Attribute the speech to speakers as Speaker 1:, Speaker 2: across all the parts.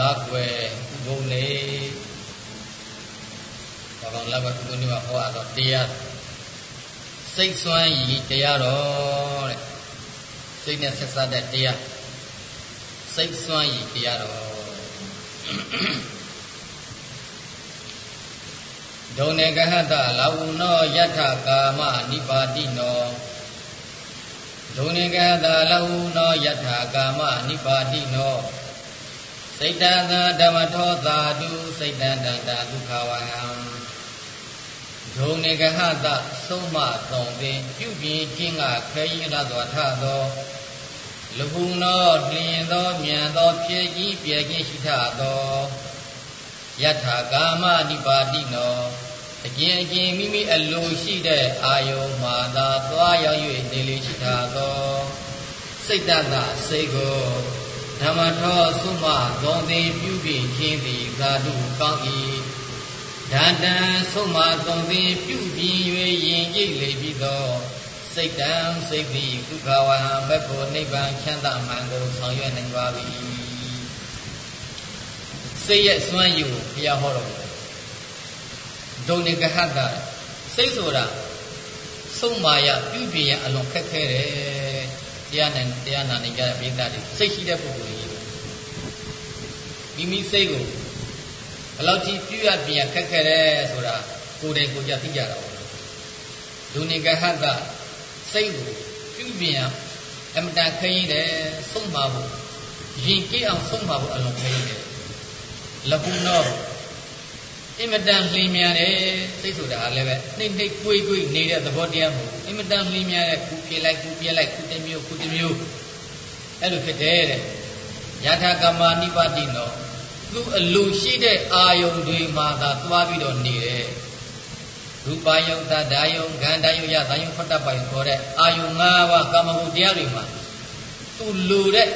Speaker 1: လာကွယ်ဘုံနေဘာကောင်လာကွယ်ဘုံနေမှာဟောတော့တရားစိတ်စွမ်းရည်တရားတော်တဲ့စိတ်နဲ့ဆက်စားတဲ့တရားစိတ်စွမ်းရည်တရားတော်ဒုံနေကဟတလာဝုနောယထကာမနိပါတိနောဒုံနေကဟတလာဝုနောယထကာမနိပါတိနော စိတ်တံသာဓမ္မထောသာတုစိတ်တံတန္တာဒုက္ခဝဟံဒုံနေကဟတသုံးမသုံးပင်ပြုပြင်ခြင်းကခဲရင်ရသောထသောလဟုနောလျင်သောမြန်သောဖြည့်ကြီးပြည့်ခြင်းရှိထသောယထာကာမနိပါတိနောအကျဉ်အကျဉ်မိမိအလိုရှိတဲ့အာယုံမှာသာသွားရောက်၍နေလေရှိထသောစိတ်တတစိတ်ကို ဓမ္မထောသုမသောတိပြုပြင်ခြင်းသည်သာဓုကောင်း၏ဓာတံသုမသောတိပြုပြင်၍ယင်ကြည်လေပြီးသောစိတ်တံစိတ်သည်ဒုက္ခဝဟံဘက်ဖို့နိဗ္ဗာန်ချမ်းသာမှန်ကိုဆောင်ရွက်နိုင်ပါ၏စိတ်ရဲ့စွမ်းရည်ကိုဘုရားဟောတော်မူတယ်ဒုံနေကဟတ္တစိတ်ဆိုတာဆုံးမာယပြုပြင်ရအလွန်ခက်ခဲတယ် တရားနဲ့တရားနာနေကြတဲ့ပိဋကတွေစိတ်ရှိတဲ့ပုဂ္ဂိုလ်ကြီးမိမိစိတ်ကိုဘယ်လောက်ကြီးပြုရပြင်ရခက်ခဲတယ်ဆိုတာကိုယ်တိုင်ကိုယ်ကြသိကြတာပေါ့ဒုံနေကဟတ္တစိတ်ကိုပြုပြင်ရအမတန်ခရင်တယ်ဆုံးပါဖို့ရင်ကြည့်အောင်ဆုံးပါဖို့အလွန်ခရင်တယ်လကုနော အင်မတန်လင်းမြန်တယ်စိတ်ဆိုတာလည်းပဲနှိမ့်နှိမ့်ကိုွေ့ကိုွေ့နေတဲ့သဘောတရားမဟုတ်အင်မတန်လင်းမြန်တဲ့ခုပြေးလိုက်ခုပြေးလိုက်ခုတစ်မျိုးခုတစ်မျိုးအဲ့လိုဖြစ်တယ်တဲ့ယထာကမာနိပါတိနောသူအလိုရှိတဲ့အာယုန်တွေမှာသာသွားပြီးတော့နေတယ်ရူပယုတ်တဒါယုံဂန္ဓယုယသာယုံဖတ်တပိုင်ခေါ်တဲ့အာယုံ၅ပါးကာမဂုဏ်တရားတွေမှာသူလိုတဲ့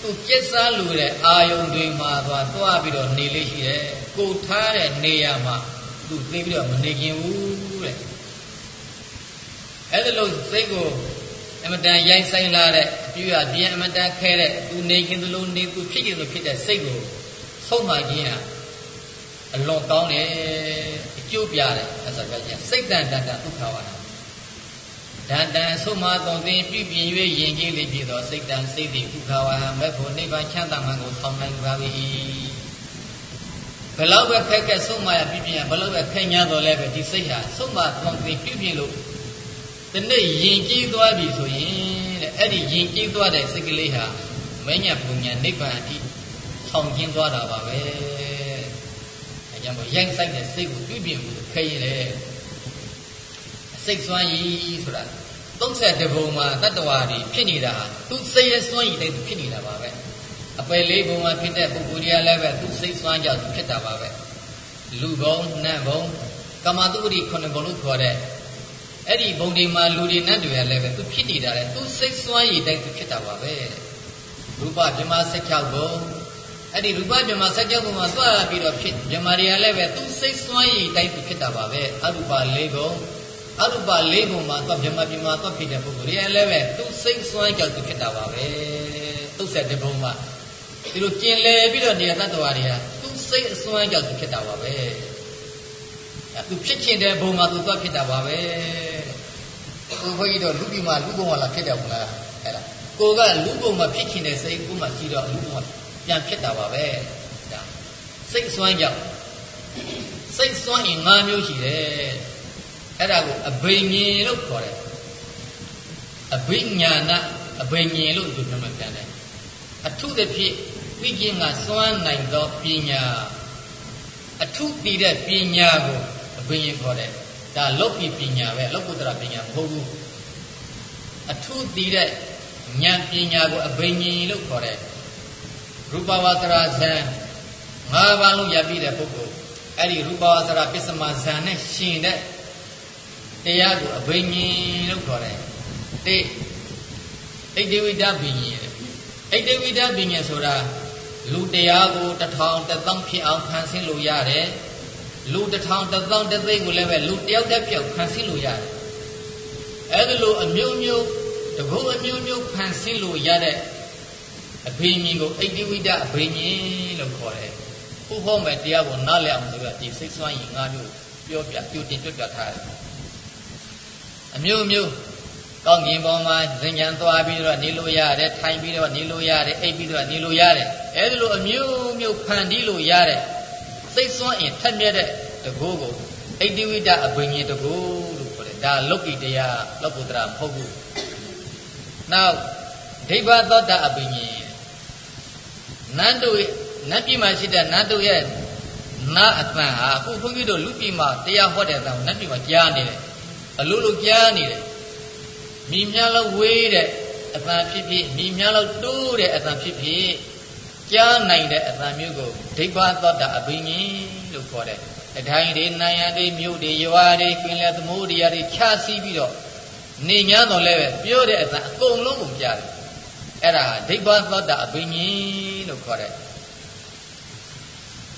Speaker 1: သူကျက်စားလိုတဲ့အာယုံတွေမှာသွားသွားပြီးတော့နေလေးရှိတယ် ကိုထားတဲ့နေရာမှာသူသိပြီးတော့မနေခင်ဘူးတဲ့အဲ့ဒါလို့စိတ်ကိုအမတန်ရိုက်ဆိုင်လာတဲ့အပြည့်အပြင်းအမတန်ခဲတဲ့သူနေခင်သလိုနေသူဖြစ်ခင်သလိုဖြစ်တဲ့စိတ်ကိုဆုံးမခြင်းဟာအလွန်ကောင်းတယ်အကျိုးပြတယ်အစကားကြီးစိတ်တန်တန်တန်ဒုက္ခဝါဒဒန္တံဆုံးမတော်သင်ပြည့်ပြင်း၍ယင်ကြီးလေးဖြစ်သောစိတ်တန်စိတ်သည်ဒုက္ခဝါဟမဲ့ဖို့နိဗ္ဗာန်ချမ်းသာမှန်ကိုဆောင်နိုင်ပါ၏ ဘယ်လောက်ပဲခက်ခက်ဆုံးမရပြည့်ပြင်းရဘယ်လောက်ပဲခက်ညားတော်လဲပဲဒီစိတ်ဟာဆုံးမတော်သင်ပြည့်ပြင်းလို့ဒီနေ့ယင်ကြီးသွားပြီဆိုရင်တဲ့အဲ့ဒီယင်ကြီးသွားတဲ့စိတ်ကလေးဟာမဉ္ဇဉ်ပုံညာနိဗ္ဗာန်အထိဆောင်ကျင်းသွားတာပါပဲကြောင့်ရိုက်ဆိုင်တဲ့စိတ်ကိုပြုပြင်ဖို့ခဲရင်လေစိတ်စွမ်းရည်ဆိုတာ32ဘုံမှာတတ္တဝါတွေဖြစ်နေတာဟာသူစိတ်ရဲ့စွမ်းရည်တိုင်းဖြစ်နေတာပါပဲအ ပယ်လေးဘုံမှာဖြစ်တဲ့ပုဂ္ဂိုလ်တွေကလည်းပဲသူစိတ်စွမ်းကြောင့်ဖြစ်တာပါပဲလူဘုံနတ်ဘုံကမတုရိခုနှစ်ဘုံလို့ခေါ်တဲ့အဲ့ဒီဘုံဒီမှာလူတွေနတ်တွေကလည်းပဲသူဖြစ်နေတာလေသူစိတ်စွမ်းရည်တိုင်းသူဖြစ်တာပါပဲရူပဗြဟ္မာ16ဘုံအဲ့ဒီရူပမြမစัจ java မှာသွားပြီးတော့ဖြစ်မြမတွေကလည်းပဲသူစိတ်စွမ်းရည်တိုက်ဖြစ်တာပါပဲအရူပ၄ခုအရူပ၄ခုမှာသွားမြမပြမသွားဖြစ်တဲ့ပုဂ္ဂိုလ်တွေလည်းပဲသူစိတ်စွမ်းကြောင့်သူဖြစ်တာပါပဲသုဆက်တဲ့ဘုံမှာ ဒီလိုကျင်လည်ပြီးတော့နေရတတ္တဝါတွေဟာသူစိတ်အစွမ်းကြောင့်သူဖြစ်တာပါပဲသူဖြစ်ချင်တဲ့ဘုံမှာသူသွားဖြစ်တာပါပဲကိုဘုန်းကြီးတို့လူပြည်မှာလူဘုံမှာလာဖြစ်တယ်မလားအဲ့ဒါကိုကလူဘုံမှာဖြစ်ချင်တဲ့စိတ်ကိုမှရှိတော့လူဘုံမှာပြန်ဖြစ်တာပါပဲဒါစိတ်စွမ်းကြောင့်စိတ်စွမ်းရင်၅မျိုးရှိတယ်အဲ့ဒါကိုအဘိညာဉ်လို့ခေါ်တယ်အဘိညာဏအဘိညာဉ်လို့သူပြောမှပြန်တယ်အထုသဖြင့် သိခြင်းကစွမ်းနိုင်သောပညာအထုတည်တဲ့ပညာကိုအဘိညာဉ်ခေါ်တယ်ဒါလောကီပညာပဲလောကုတ္တရာပညာမဟုတ်ဘူးအထုတည်တဲ့ဉာဏ်ပညာကိုအဘိညာဉ်လို့ခေါ်တယ်ရူပဝါစရာဇံငါးပါးလုံးရပြီးတဲ့ပုဂ္ဂိုလ်အဲ့ဒီရူပဝါစရာပစ္စမဇံနဲ့ရှင်တဲ့တရားကိုအဘိညာဉ်လို့ခေါ်တယ်တိဣတိဝိဒဘိညာဉ်ဣတိဝိဒဘိညာဉ်ဆိုတာ လူတရားကိုတထောင်တသောဖြစ်အောင်ဖန်ဆင်းလို့ရတယ်လူတထောင်တသောတသိကိုလည်းပဲလူတယောက်တစ်ပြောက်ဖန်ဆင်းလို့ရတယ်အဲ့ဒါလိုအမျိုးမျိုးတကုအမျိုးမျိုးဖန်ဆင်းလို့ရတဲ့အဘိညာဉ်ကိုဣတိဝိဒအဘိညာဉ်လို့ခေါ်တယ်ခုဟောမယ်တရားကိုနားလည်အောင်ဆိုတော့ဒီစိတ်ဆွမ်းရင်ငါမျိုးပြောပြပြုတင်ပြပြထားတယ်အမျိုးမျိုး ကောင်းကင်ပေါ်မှာဇင်ញံသွားပြီးတော့နေလို့ရတယ်ထိုင်ပြီးတော့နေလို့ရတယ်အိပ်ပြီးတော့နေလို့ရတယ်အဲဒီလိုအမျိုးမျိုးဖန်တီးလို့ရတယ်စိတ်ဆွမ်းရင်ထက်မြက်တဲ့တကူကိုအိတိဝိတအဘိညာဉ်တကူလို့ခေါ်တယ်ဒါလောကီတရားလောကုတ္တရာမဟုတ်ဘူးနောက်ဒိဗ္ဗသောတအဘိညာဉ်နန္တုနတ်ပြည်မှာရှိတဲ့နတ်တို့ရဲ့နာအတန်ဟာအခုဘုန်းကြီးတို့လူပြည်မှာတရားဟောတဲ့အတန်ကိုနတ်ပြည်မှာကြားနေတယ်အလိုလိုကြားနေတယ် မိများလောက်ဝေးတဲ့အတန်ဖြစ်ဖြစ်မိများလောက်တိုးတဲ့အတန်ဖြစ်ဖြစ်ကြားနိုင်တဲ့အတန်မျိုးကိုဒိဗ္ဗသောတအဘိညာဉ်လို့ခေါ်တယ်အထိုင်တွေနိုင်ရတွေမြို့တွေရွာတွေကင်းလဲသမုဒ္ဒရာတွေခြားစီးပြီးတော့နေ냐တော့လည်းပဲပြောတဲ့အတန်အကုန်လုံးကိုကြားတယ်အဲ့ဒါဒိဗ္ဗသောတအဘိညာဉ်လို့ခေါ်တယ်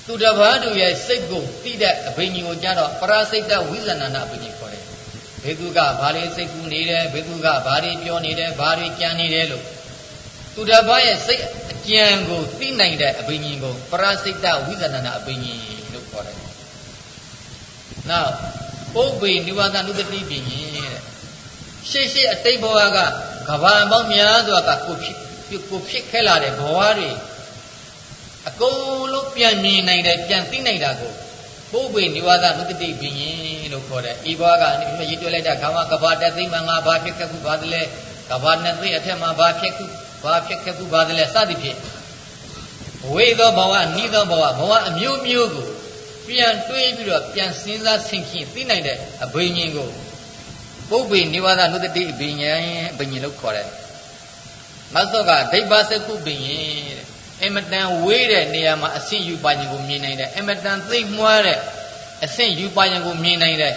Speaker 1: သူတစ်ပါးသူရဲ့စိတ်ကိုတိတဲ့အဘိညာဉ်ကိုကြတော့ပရာစိတ်တဝိဇ္ဇနာနာအဘိညာဉ်ခေါ်တယ် ဘေကုကဘာတွေစိတ်ကူးနေတယ်ဘေကုကဘာတွေပြောနေတယ်ဘာတွေကြံနေတယ်လို့သူတစ်ပါးရဲ့စိတ်အကြံကိုသိနိုင်တဲ့အဘိညာဉ်ကိုပရာစိတ်တဝိဇ္ဇနာနာအဘိညာဉ်လို့ခေါ်တယ်နောက်ပုပ္ပေနိဝါဒနုတတိပညာတဲ့ရှေ့ရှေ့အတိတ်ဘဝကကဘာပေါင်းများစွာကကိုဖြစ်ကိုဖြစ်ခဲ့လာတဲ့ဘဝတွေအကုန်လုံးပြန်မြင်နိုင်တယ်ပြန်သိနိုင်တာကို ပုပ္ပေနိဝါဒနုတတိပညာလို့ခေါ်တယ်ဤဘဝကနေရည်တွေ့လိုက်တာခါမကဘာတသိမှငါဘာဖြစ်ခဲ့ခုဘာတလဲကဘာနဲ့သိအထက်မှာဘာဖြစ်ခုဘာဖြစ်ခဲ့ခုဘာတလဲစသည်ဖြင့်ဝေသောဘဝနိသောဘဝဘဝအမျိုးမျိုးကိုပြန်တွေးပြီးတော့ပြန်စဉ်းစားဆင်ခြင်သိနိုင်တဲ့အဘိညာဉ်ကိုပုပ္ပေနိဝါဒနုတတိအဘိညာဉ်အဘိညာဉ်လို့ခေါ်တယ်မသောကဒိဗ္ဗစကုပင်တဲ့ အမတန်ဝေးတဲ့နေရာမှာအဆင့်ယူပါခြင်းကိုမြင်နိုင်တယ်အမတန်သိမ့်မွားတဲ့အဆင့်ယူပါခြင်းကိုမြင်နိုင်တယ်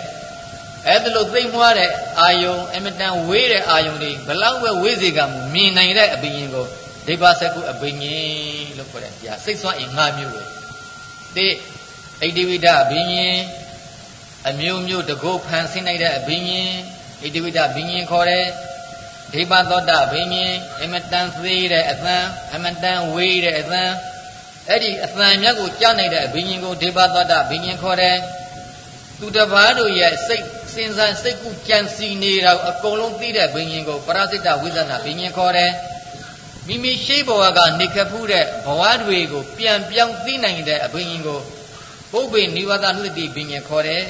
Speaker 1: အဲ့ဒါလို့သိမ့်မွားတဲ့အာယုံအမတန်ဝေးတဲ့အာယုံတွေဘလောက်ပဲဝေးစေကမူမြင်နိုင်တဲ့အဘိညာဉ်ကိုဒိဗ္ဗစကုအဘိညာဉ်လို့ခေါ်တယ်။ဒါစိတ်ဆွမ်းအင်၅မျိုးပဲ။တိဣတိဝိဒအဘိညာဉ်အမျိုးမျိုးတကုတ်ဖန်ဆင်းနိုင်တဲ့အဘိညာဉ်ဣတိဝိဒဘိညာဉ်ခေါ်တယ်။ ဒိဗသောတဘိညာဉ်အမတန်သေးတဲ့အသံအမတန်ဝေးတဲ့အသံအဲ့ဒီအသံမြတ်ကိုကြားနိုင်တဲ့ဘိညာဉ်ကိုဒိဗသောတဘိညာဉ်ခေါ်တယ်သူတပားတို့ရဲ့စိတ်စဉ်းစားစိတ်ကူကြံစီနေတာအကုန်လုံးသိတဲ့ဘိညာဉ်ကိုပရစိတဝိဇ္ဇနာဘိညာဉ်ခေါ်တယ်မိမိရှိဘဝကနေခဖူးတဲ့ဘဝတွေကိုပြန်ပြောင်းသိနိုင်တဲ့အဘိညာဉ်ကိုပုပ္ပေနိဝါဒနုတ္တိဘိညာဉ်ခေါ်တယ်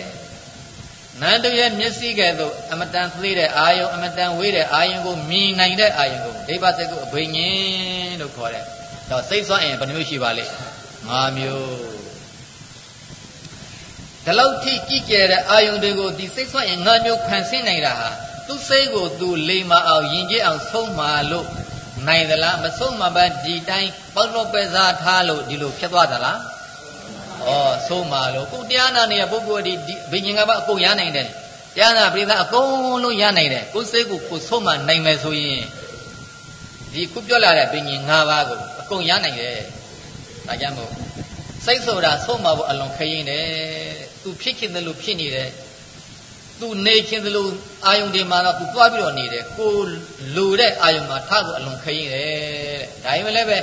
Speaker 1: နန္တရဲ့မျက်စိကဲ့သို့အမတန်သေးတဲ့အာယုံအမတန်ဝေးတဲ့အာယုံကိုမြင်နိုင်တဲ့အာယုံကိုဒိဗ္ဗစကုအဘိညာဉ်လို့ခေါ်တယ်။တော့စိတ်ဆွမ်းအင်ဘယ်နှမျိုးရှိပါလဲ။၅မျိုး။ဒီလောက်ထိကြည့်ကြတဲ့အာယုံတွေကိုဒီစိတ်ဆွမ်းအင်၅မျိုးခံဆင်းနိုင်တာဟာသူ့စိတ်ကိုသူလိမ္မာအောင်ယဉ်ကျေးအောင်ဆုံးမာလို့နိုင်သလားမဆုံးမပါဒီတိုင်းပေါက်တော့ပဲစားထားလို့ဒီလိုဖြစ်သွားသလား။ ဩဆုံးပါလို့ကိုတရားနာနေတဲ့ပုဂ္ဂိုလ်ဒီဘိညာဉ်ကပါအကုန်ရနိုင်တယ်တရားနာပရိသတ်အကုန်လုံးရနိုင်တယ်ကိုယ်စိတ်ကိုကိုဆုံးမနိုင်မယ်ဆိုရင်ဒီခုပြောလာတဲ့ဘိညာဉ်၅ပါးကိုအကုန်ရနိုင်တယ်ဒါကြောင့်မို့စိတ်ဆိုတာဆုံးမဖို့အလွန်ခရင်တယ်သူဖြစ်ခြင်းတယ်လို့ဖြစ်နေတယ်သူနေခြင်းတယ်လို့အာယုန်တွေမှာတော့သူသွားပြီးတော့နေတယ်ကိုလိုတဲ့အာယုန်မှာထားဖို့အလွန်ခရင်တယ်ဒါရင်လည်းပဲ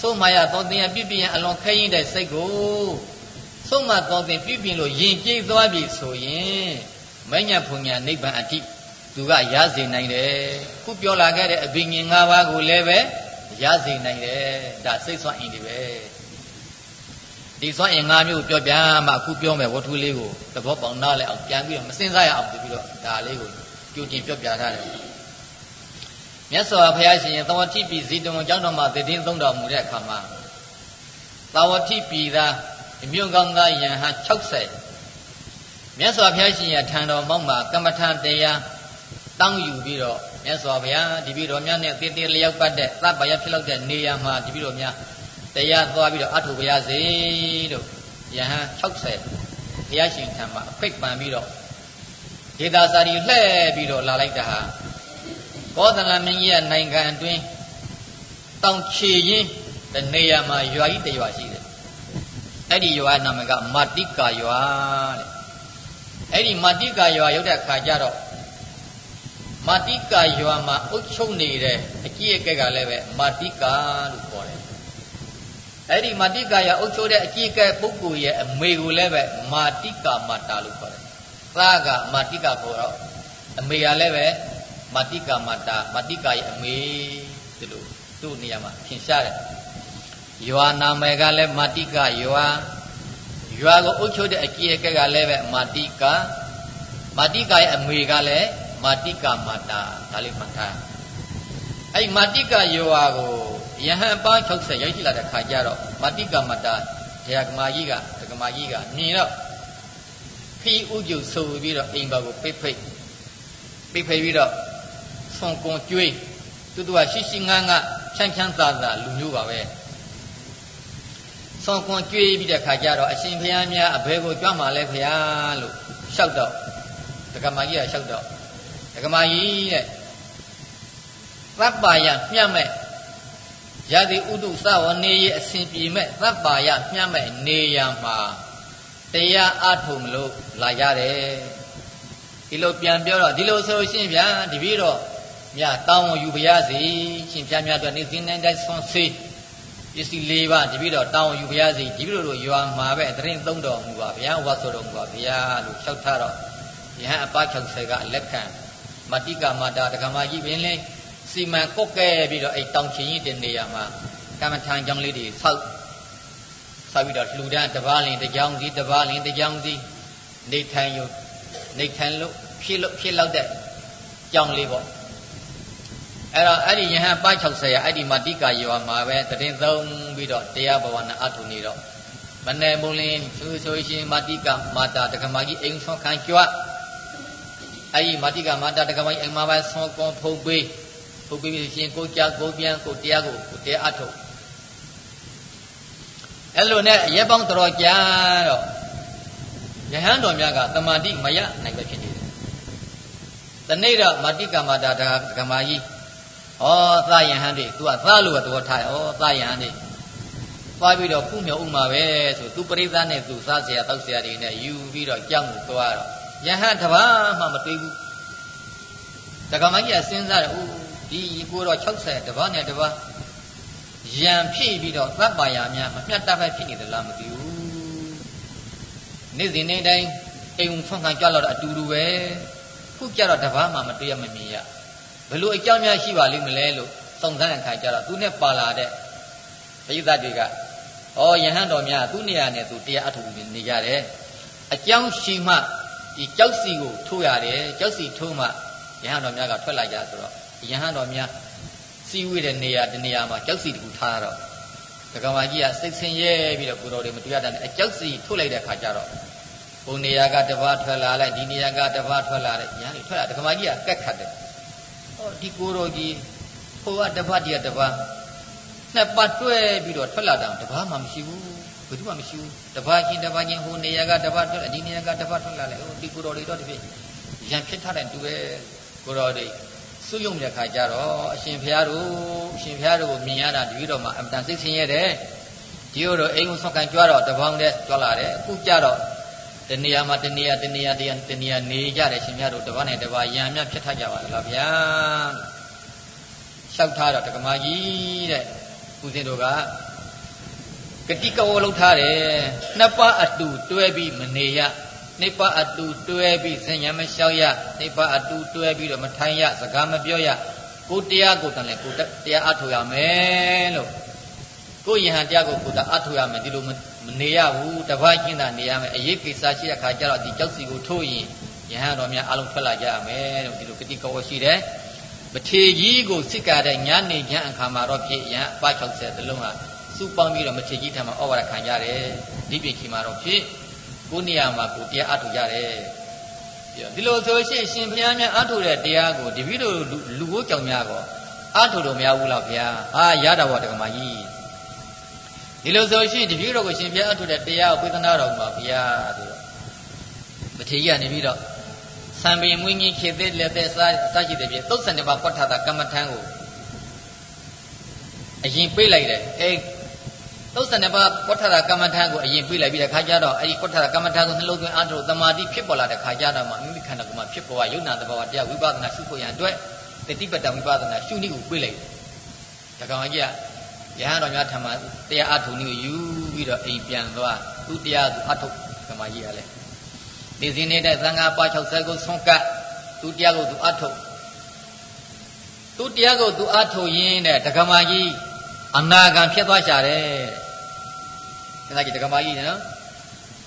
Speaker 1: ဆုံးမရသောတင်ရပြပြရင်အလွန်ခရင်တဲ့စိတ်ကို ဆုံးမကောင်းတဲ့ပြုပြင်လို့ယဉ်ကျေးသွားပြီဆိုရင်မညဖုန်ညာနိဗ္ဗာန်အထိသူကရစေနိုင်တယ်ခုပြောလာခဲ့တဲ့အဘိညာဉ်၅ပါးကိုလည်းပဲရစေနိုင်တယ်ဒါစိတ်ဆွမ်းအင်တွေပဲဒီဆွမ်းအင်၅မျိုးပြောပြမှအခုပြောမယ်ဝတ္ထုလေးကိုသဘောပေါက်နားလဲအောင်ပြန်ပြီးတော့မစင်စားရအောင်ပြီးတော့ဒါလေးကိုကြိုတင်ပြောပြထားတယ်မြတ်စွာဘုရားရှင်သဝတိပိဇီတုံကျောင်းတော်မှာတည်င်းသုံးတော်မူတဲ့အခါမှာသဝတိပိသာ အမြုံကောင်းသားယဟန်60မြတ်စွာဘုရားရှင်ရထံတော်မောက်မှာကမ္မထတရားတောင်းယူပြီးတော့မြတ်စွာဘုရားဒီပြီးတော်များနဲ့တည်တည်လျောက်ပတ်တဲ့သဗ္ဗယဖြစ်လောက်တဲ့နေရာမှာဒီပြီးတော်များတရားသွားပြီးတော့အထုပါရစေလို့ယဟန်60ဘုရားရှင်ထံမှာအဖိတ်ပန်ပြီးတော့ဒေသာစာရီလှဲ့ပြီးတော့လာလိုက်တာဟာကောသလမင်းကြီးရဲ့နိုင်ငံအတွင်းတောင်ချေရင်တနေရာမှာရွာကြီးတရွာရှိတယ် အဲ့ဒီရွာနာမည်ကမာတိကာရွာတဲ့အဲ့ဒီမာတိကာရွာရောက်တဲ့အခါကျတော့မာတိကာရွာမှာအုပ်ချုပ်နေတဲ့အကြီးအကဲကလည်းပဲမာတိကာလို့ခေါ်တယ်အဲ့ဒီမာတိကာယအုပ်ချုပ်တဲ့အကြီးအကဲပုဂ္ဂိုလ်ရဲ့အမေကိုလည်းပဲမာတိကာမတာလို့ခေါ်တယ်။သားကမာတိကာခေါ်တော့အမေကလည်းပဲမာတိကာမတာမာတိကာရဲ့အမေဒီလိုသူ့နေရာမှာထင်ရှားတယ်။ ရွာနာမည်ကလည်းမာတိကာရွာရွာကိုအုပ်ချုပ်တဲ့အကြီးအကဲကလည်းပဲမာတိကာမာတိကာရဲ့အမေကလည်းမာတိကာမတာဒါလေးမှတ်ထား။အဲ့မာတိကာရွာကိုယဟန်ပါ60ရောက်ရှိလာတဲ့ခါကျတော့မတိကမတာတရားကမာကြီးကတက္ကမကြီးကမြင်တော့ဖီဥကျုဆိုပြီးတော့အိမ်ဘက်ကိုပိတ်ဖိတ်ပိတ်ဖိတ်ပြီးတော့ဆွန်ကွန်ကျွေးသူတို့ကရှိရှိငန်းငါချမ်းချမ်းသာသာလူမျိုးပါပဲ ဆွန်ကွန်ကျွေးပြီးတဲ့ခါကျတော့အရှင်ဘုရားများအဘယ်ကိုကြွမှာလဲဘုရားလို့လျှောက်တော့တက္ကမကြီးကလျှောက်တော့တက္ကမကြီးတဲ့သဗ္ဗာယမြတ်မဲ့ယတိဥဒုသဝနေရအစဉ်ပြေမဲ့သဗ္ဗာယမြတ်မဲ့နေရမှာတရားအထုံမလို့လာရတယ်ဒီလိုပြန်ပြောတော့ဒီလိုဆိုရှင်ဗျာတပည့်တော်မြတ်တောင်းဝန်ယူပါရစေရှင်ဖြားများတို့နေစဉ်တိုင်းတိုင်းဆွန်ဆေး ပစ္စည်း၄ပါးတပည့်တော်တောင်းဝန်ယူပါရစေဒီလိုလိုရွာမှာပဲတရင်သုံးတော်မူပါဗျာဝါဆိုတော်မူပါဗျာလို့လျှောက်ထားတော့ယဟန်အပ60ကလက်ခံမတိကမာတာတက္ကမကြီးပင်လေးစီမံကုတ်ကဲပြီးတော့အဲ့တောင်ချင်ကြီးတင်နေရမှာကမ္မထံကြောင့်လေးတွေဆောက်ဆောက်ပြီးတော့လှူဒန်းတပားလင်တကြောင်စီတပားလင်တကြောင်စီနေထိုင်ယူနေထိုင်လို့ဖြစ်လို့ဖြစ်လောက်တဲ့ကြောင်လေးပေါ့ အဲ့တော့အဲ့ဒီယဟန်ပါ60ရအဲ့ဒီမတိကာယောမှာပဲတည်သုံးပြီးတော့တရားဘဝနာအထုနေတော့မနယ်မုံလင်းဆိုဆိုရှင်မတိကမာတာတက္ကမကြီးအိမ်ဆွန်ခံကြွအဲ့ဒီမတိကမာတာတက္ကမကြီးအိမ်မှာပဲဆွန်ကွန်ဖုံးပေးပုပ်ပြီးရှင်ကိုကြာကိုပြန်ကိုတရားကိုကိုတရားအထုတ်အဲ့လိုနဲ့ရက်ပေါင်းတော်ကြာတော့ယဟန်တော်များကတမာတိမရနိုင်ပဲဖြစ်နေတယ်။တနေ့တော့မာတိကမာတာဒကမာကြီး ဩသာယဟန်တွေ तू ကသာလို့ပဲသဘောထားဩသာယဟန်တွေသွားပြီးတော့ခုမြောက်ဥမှာပဲဆိုသူပရိသတ်နဲ့သူစားเสียတောက်เสียတွေနဲ့ယူပြီးတော့ကြောက်မှုသွားတော့ယဟန်တပါးမှမတွေးဘူးဒကမာကြီးကစဉ်းစားတယ်ဒီကိုတော့60တပတ်နဲ့တပတ်ရံဖြည့်ပြီးတော့သဗ္ဗာယာများမမျှတတ်ပဲဖြစ်နေသလားမသိဘူးနေ့စဉ်နေ့တိုင်းအိမ်ဖွင့်ခံကြတော့အတူတူပဲခုကြတော့တပတ်မှမတွေ့ရမမြင်ရဘ လို့အကြောင်းများရှိပါလိမ့်မလဲလို့စုံစမ်းအခါကျတော့သူနဲ့ပါလာတဲ့ပရိသတ်တွေကဩယဟန်တော်များသူ့နေရာနဲ့သူတရားအထုနေကြတယ်အကြောင်းရှိမှဒီကြောက်စီကိုထိုးရတယ်ကြောက်စီထိုးမှယဟန်တော်များကထွက်လာကြဆိုတော့ယဟန်တော်များစီဝေးတဲ့နေရာတနေရာမှာကြောက်စီတခုထားတော့ဒကမာကြီးကစိတ်ဆင်းရဲပြီးတော့ကိုတော်တွေမတွေ့ရတဲ့အကြောက်စီထုတ်လိုက်တဲ့ခါကျတော့ဘုံနေရာကတပတ်ထွက်လာလိုက်ဒီနေရာကတပတ်ထွက်လာလိုက်ညာနေထွက်လာဒကမာကြီးကကက်ခတ်တယ်ဟော ဒီကိုတော်ကြီးဟိုကတပတ်ကြီးကတပတ်နှစ်ပတ်တွဲပြီးတော့ထွက်လာတာတပတ်မှမရှိဘူးဘယ်သူမှမရှိဘူးတပတ်ချင်းတပတ်ချင်းဟိုနေရာကတပတ်ထွက်ဒီနေရာကတပတ်ထွက်လာလိုက်ဟိုဒီကိုတော်တွေတော့တပြည့်ရံဖြစ်ထားတဲ့တူပဲကိုတော်တွေစွယုံတဲ့ခါကျတော့အရှင်ဘုရားတို့အရှင်ဘုရားတို့ကိုမြင်ရတာတပည့်တော်မှာအမတန်စိတ်ဆင်းရဲတယ်ဒီလိုတော့အိမ်ကိုဆွတ်ကန်ကြွားတော့တပေါင်းတည်းကြွားလာတယ်အခုကြတော့ တနေရာမှာတနေရာတနေရာတနေရာနေကြတယ်ရှင်ဘုရားတို့တပတ်နဲ့တပတ်ရံမြဖြစ်ထကြပါလားဗျာလျှောက်ထားတော့တက္ကမကြီးတဲ့ဦးဇင်းတို့ကကတိကဝလှုပ်ထားတယ်နှစ်ပါးအတူတွဲပြီးမနေရနိဗ္ဗာန်အတူတွဲပြီးစဉ္ညာမလျှောက်ရနိဗ္ဗာန်အတူတွဲပြီးတော့မထိုင်ရစကားမပြောရကိုတရားကိုတန်လေကိုတရားအထောက်ရမယ်လို့ ကိုယဟန်တရားကိုကိုတာအထောက်ရမယ်ဒီလိုမနေရဘူးတပတ်ချင်းသာနေရမယ်အရေးကိစ္စရှိတဲ့ခါကျတော့ဒီကြောက်စီကိုထိုးရင်ယဟန်တော်များအလုံးထွက်လာကြရမယ်လို့ဒီလိုကတိကောရှိတယ်မထေကြီးကိုစစ်ကာတဲ့ညနေချမ်းအခါမှာတော့ဖြစ်ရန်အပ60တလုံးဟာစုပေါင်းပြီးတော့မထေကြီးထံမှာဩဝါဒခံကြတယ်ဒီပြင်ခီမှာတော့ဖြစ်ကိုနေရာမှာကိုတရားအထုရတယ်ဒီလိုဆိုရှင်ရှင်ဘုရားများအထုတဲ့တရားကိုတပည့်တို့လူကိုကြောင်များကောအထုလို့မရဘူးလားဘုရားဟာရတာဘောတက္ကမကြီး ဒီလိုဆိုရှင်တပည့်တော်ကိုရှင်ဘုရားအထုတဲ့တရားကိုပြေသနာတော်မှာဘုရားဆိုတော့မထေရကနေပြီးတော့သံပင်မွင်းကြီးခေသေးလက်သက်စားစားရှိတဲ့ပြည့်သုတ်ဆန်တဲ့ပါကွက်ထတာကမ္မထံကိုအရင်ပြေးလိုက်တယ်အဲသုတ်ဆန်တဲ့ပါကောထရာကမ္မထာကိုအရင်ပြေးလိုက်ပြီးတဲ့ခါကျတော့အဲဒီကောထရာကမ္မထာကိုနှလုံးသွင်းအားထုတ်သမာဓိဖြစ်ပေါ်လာတဲ့ခါကျတော့မှမိမိခန္ဓာကိုယ်မှာဖြစ်ပေါ်ရယုံနာတဘာဝတရားဝိပဿနာရှုဖို့ရန်အတွက်တတိပတ္တဝိပဿနာရှုနည်းကိုပြေးလိုက်တယ်။ဒါကောင်ကြီးက ယဟန်တော်များထံမှာတရားအထုံလေးကိုယူပြီးတော့အိမ်ပြန်သွားသူတရားသူအထုဓမ္မကြီးကလည်းဒီစင်းနေတဲ့သံဃာပါ60ကိုဆွန့်ကပ်သူတရားကိုသူအထုသူတရားကိုသူအထုရင်းတဲ့ဒကမာကြီးအနာဂံဖြစ်သွားကြတယ်စဉ်းစားကြည့်ဒကမာကြီးနော်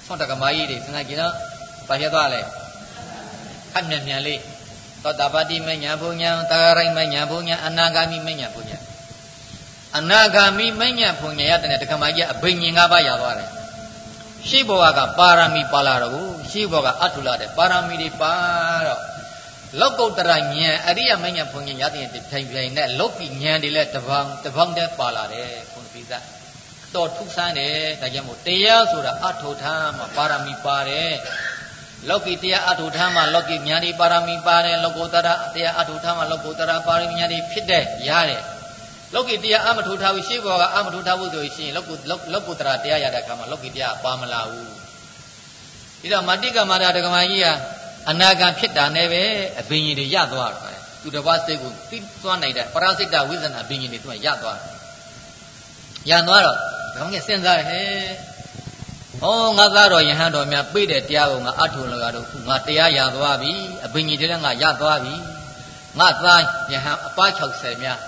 Speaker 1: ဆွန့်ဒကမာကြီးတွေစဉ်းစားကြည့်နော်ဘာဖြစ်သွားလဲခက်မြန်မြန်လေးသောတာပတိမညာဘုံညာတာရိုင်းမညာဘုံညာအနာဂါမိမညာဘုံညာ အနာဂါမိမညာဘုံညာရတဲ့ဒကမာကြီးအဘိညာ၅ပါးရသွားတယ်ရှိဘောကပါရမီပါလာတော့ကိုရှိဘောကအထုလာတဲ့ပါရမီတွေပါတော့လောကုတ္တရာဉာဏ်အရိယမဉဏ်ဘုံဉာဏ်ရတဲ့ထိုင်ပြိုင်နဲ့လောကီဉာဏ်တွေလည်းတပေါင်းတပေါင်းတည်းပါလာတယ်ဘုန်းပိသတော်ထုဆန်းတယ်ဒါကြောင့်မို့တရားဆိုတာအထုထားမှာပါရမီပါတယ်လောကီတရားအထုထားမှာလောကီဉာဏ်တွေပါရမီပါတယ်လောကုတ္တရာတရားအထုထားမှာလောကုတ္တရာပါရမီဉာဏ်တွေဖြစ်တဲ့ရတယ် လောကီတရားအမထုထားဘူးရှေ့ဘောကအမထုထားဘူးဆိုရင်လောကုလောကုတ္တရာတရားရတဲ့အခါမှာလောကီတရားပါမလာဘူးဒီတော့မတိကမာတာဒကမာကြီးကအနာဂံဖြစ်တာနဲ့ပဲအဘိညာဉ်တွေရသွားတယ်သူတစ်ပါးစိတ်ကိုသိသွားနိုင်တဲ့ပရစိတဝိဇ္ဇနာအဘိညာဉ်တွေသူကရသွားတယ်ရသွားတော့ဘုံကစဉ်းစားတယ်ဟဲ့ဩငါသားတော်ယဟန်တော်များပြည့်တဲ့တရားကိုငါအထုလကတော့ငါတရားရသွားပြီအဘိညာဉ်တွေငါရသွားပြီငါသားယဟန်အပား60များ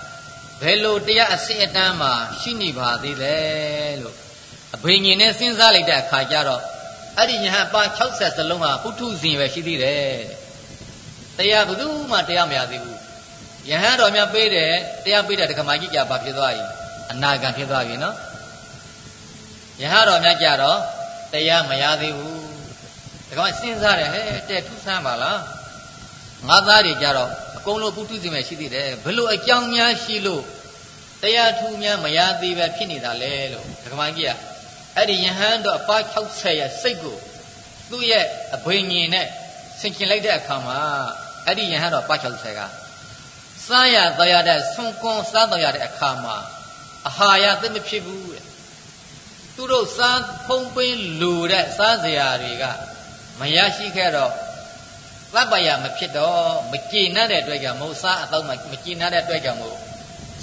Speaker 1: ဘယ်လိုတရားအစစ်အတမ်းမှာရှိနေပါသေးလဲလို့အဘိညာဉ်နဲ့စဉ်းစားလိုက်တဲ့အခါကျတော့အဲ့ဒီယဟန်ပါ60စလုံးဟာပုထုဇဉ်ပဲရှိသေးတယ်တရားဘယ်သူမှတရားမရသေးဘူးယဟန်တော်များပေးတယ်တရားပေးတဲ့ဒကမာကြီးကြပါဖြစ်သွားပြီအနာဂံဖြစ်သွားပြီနော်ယဟန်တော်များကြတော့တရားမရသေးဘူးဒကမာစဉ်းစားတယ်ဟဲ့တဲ့ထူးဆန်းပါလား ငါသားတွေကြတော့အကုန်လုံးပုထုဇဉ်ပဲရှိသေးတယ်ဘယ်လိုအကြောင်းများရှိလို့တရားထူးများမရသေးပဲဖြစ်နေတာလဲလို့ဒကမာကြီးကအဲ့ဒီယဟန်တော့အပါ60ရဲ့စိတ်ကိုသူ့ရဲ့အဘိညာဉ်နဲ့ဆင်ကျင်လိုက်တဲ့အခါမှာအဲ့ဒီယဟန်တော့ပါ60ကစားရတော်ရတဲ့ဆွန်ကွန်စားတော်ရတဲ့အခါမှာအာဟာရသိမဖြစ်ဘူးတဲ့သူတို့စားဖုံးပင်းလူတဲ့စားစရာတွေကမရရှိခဲ့တော့ သဗ္ဗယမဖြစ်တော့မကျေနပ်တဲ့အတွက်ကြောင့်မို့စားအတော့မကျေနပ်တဲ့အတွက်ကြောင့်မို့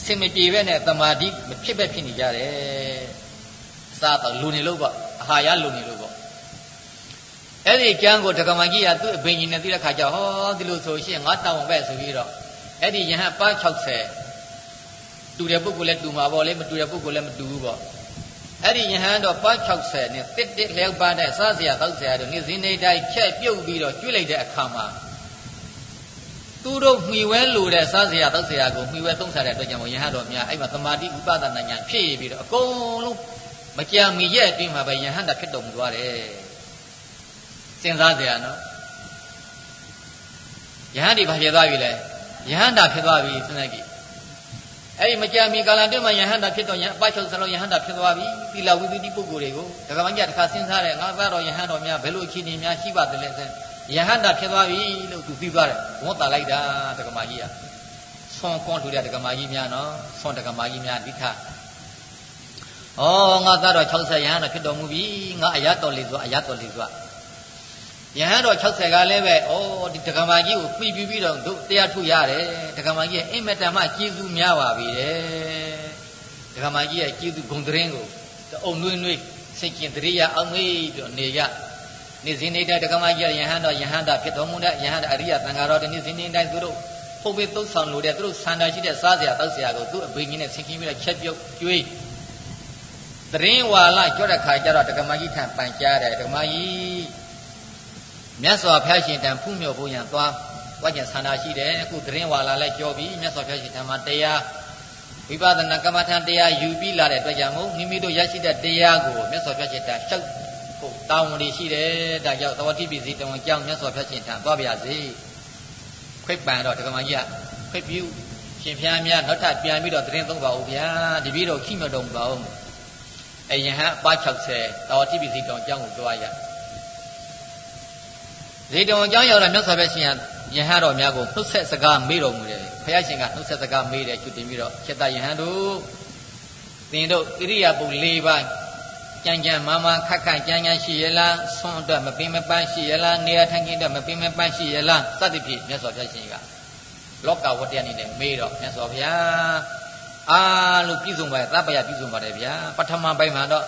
Speaker 1: စင်မပြေပဲနဲ့တမာတိမဖြစ်ပဲဖြစ်နေကြတယ်စားတော့လူနေလို့ပေါ့အာဟာရလူနေလို့ပေါ့အဲ့ဒီကျမ်းကိုဒကမကြီးကသူ့အဘိညာဉ်နဲ့သိတဲ့ခါကျဟောဒီလိုဆိုရှင်ငါတောင်းပဲဆိုပြီးတော့အဲ့ဒီယဟန်ပါ60တူတဲ့ပုဂ္ဂိုလ်လည်းတူမှာပေါ့လေမတူတဲ့ပုဂ္ဂိုလ်လည်းမတူဘူးပေါ့ အဲ့ဒီယဟန်တော့ပါ60နဲ့တစ်တစ်လျောက်ပါတဲ့စားစရာတောက်စရာတို့နေ့စဉ်နေ့တိုင်းချက်ပြုတ်ပြီးတော့ကျွေးလိုက်တဲ့အခါမှာသူတို့မှီဝဲလိုတဲ့စားစရာတောက်စရာကိုမှီဝဲသုံးစားတဲ့အတွက်ကြောင့်ယဟန်တော်များအဲ့မှာသမာဓိဥပဒနာညာဖြစ်ပြီးတော့အကုန်လုံးမကြံမီရဲ့အတွင်းမှာပဲယဟန်တာဖြစ်တော်မူသွားတယ်စဉ်းစားကြရနော်ယဟန်ဒီဘာဖြစ်သွားပြီလဲယဟန်တာဖြစ်သွားပြီစဉ်းစားကြည့် အဲ့ဒီမကြမီကာလအတွင်းမှာယဟန်တာဖြစ်တော့ယအပချုပ်စလုံးယဟန်တာဖြစ်သွားပြီသီလဝိသုတိပုဂ္ဂိုလ်တွေကိုဒကမကြီးတစ်ခါစဉ်းစားတယ်ငါသားတော်ယဟန်တော်များဘယ်လိုအခြေအနေများရှိပါသလဲစဉ်ယဟန်တာဖြစ်သွားပြီလို့သူသိသွားတယ်ဝန်တာလိုက်တာဒကမကြီးကဆွန်ကွန်ထူတဲ့ဒကမကြီးများနော်ဆွန်ဒကမကြီးများဒီခါဩငါသားတော်60ရဟန်းတော်ဖြစ်တော်မူပြီငါအရတော်လေးစွာအရတော်လေးစွာ ယဟန်တော်60ကလည်းပဲဩဒီဒကမာကြီးကိုပြပြပြီးတော့တို့တရားထုရတယ်ဒကမာကြီးရဲ့အင်မတန်မှကျေးဇူးများပါပြီတဲ့ဒကမာကြီးရဲ့ကျေးဇူးဂုဏ်သတင်းကိုအုံနှွေးနှွေးစိတ်ကျင်တရိယာအောင်မေးပြီးနေရနေစဉ်နေတဲ့ဒကမာကြီးယဟန်တော်ယဟန်တာဖြစ်တော်မူတဲ့ယဟန်တာအရိယသံဃာတော်တနေ့စဉ်နေတိုင်းသူတို့ဖုတ်ပေးသုံးဆောင်လို့တဲ့သူတို့ဆန္ဒရှိတဲ့စားစရာတောက်စရာကိုသူ့အဘိညာဉ်နဲ့ဆင်ခြင်ပြီးတော့ချက်ပြုတ်ကျွေးသတင်းဝါလာကြွတဲ့ခါကျတော့ဒကမကြီးထံပန်ကြားတယ်ဒကမကြီး မြတ်စွာဘုရားရှင်တံဖူးမြော်ဖို့ရန်သွားဝါကျင်ဆန္ဒရှိတယ်အခုသတင်းဝါလာလည်းကြောပြီမြတ်စွာဘုရားရှင်တံမှာတရားဝိပဿနာကမ္မထံတရားယူပြီးလာတဲ့အတွက်ကြောင့်မို့မိမိတို့ရရှိတဲ့တရားကိုမြတ်စွာဘုရားရှင်တံရှောက်ဖို့တာဝန်တွေရှိတယ်ဒါကြောင့်သဝတိပိစီတဝန်ကြောင့်မြတ်စွာဘုရားရှင်တံသွားပါရစေခွိပန်တော့ဒကမကြီးကခွိပြုရှင်ဖျားများနောက်ထပ်ပြန်ပြီးတော့သတင်းသုံးပါဦးဗျာတပည့်တော်ခိမတော်ပါဦးအယဟန်အပါ60တော်တိပိစီတောင်ကျောင်းကိုတွားရ ဇေတုံအကြောင်းရောက်တော့မြတ်စွာဘုရားရှင်ယဟန်တော်များကိုနှုတ်ဆက်စကားမေးတော်မူတယ်ဘုရားရှင်ကနှုတ်ဆက်စကားမေးတယ်ကျွတင်ပြီးတော့ခေတ္တယဟန်တို့သင်တို့ဣရိယာပု၄ပါးကြံကြံမာမာခက်ခက်ကြံကြံရှိရလားဆွန့်အတွက်မပင်မပန်းရှိရလားနေရာထိုင်ခင်းအတွက်မပင်မပန်းရှိရလားစသဖြင့်မြတ်စွာဘုရားရှင်ကလောကဝတ္တရအနေနဲ့မေးတော့မြတ်စွာဘုရားအားလို့ပြည့်စုံပါတယ်သဗ္ဗယပြည့်စုံပါတယ်ဗျာပထမပိုင်းမှာတော့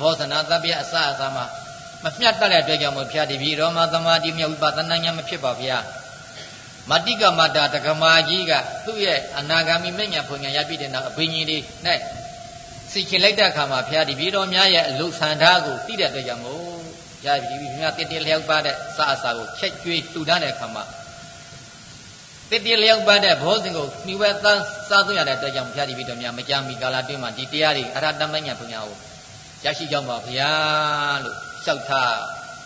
Speaker 1: ဘောဇနာသဗ္ဗယအစအစမှာ မပြတ်တတ်တဲ့အတွက်ကြောင့်မို့ဖျားတည်ပြီးရောမသမာဓိမြတ်ဝိပဿနာဉာဏ်မဖြစ်ပါဗျာမတိကမတာတက္ကမာကြီးကသူ့ရဲ့အနာဂါမိမဉ္ဇဉ်ဖွညာရပြည့်တဲ့နောက်အဘိညာဉ်လေးနဲ့စီချင်လိုက်တဲ့အခါမှာဖျားတည်ပြီးတော်များရဲ့အလုဆန္ဒကိုသိတဲ့အတွက်ကြောင့်မို့ရပြီပြီမြတ်တည်တည်လျောက်ပါတဲ့စာအစာကိုချက်ကျွေးတူတန်းတဲ့အခါမှာတည်တည်လျောက်ပါတဲ့ဘောဇင်ကိုမြှဝဲသန်းစားသွင်းရတဲ့အတွက်ကြောင့်ဖျားတည်ပြီးတော်များမကြမီကာလတွင်းမှာဒီတရားတွေအရဟတမဉ္ဇဉ်ဖွညာကိုရရှိကြောင်းပါဗျာလို့ လျှောက်ထား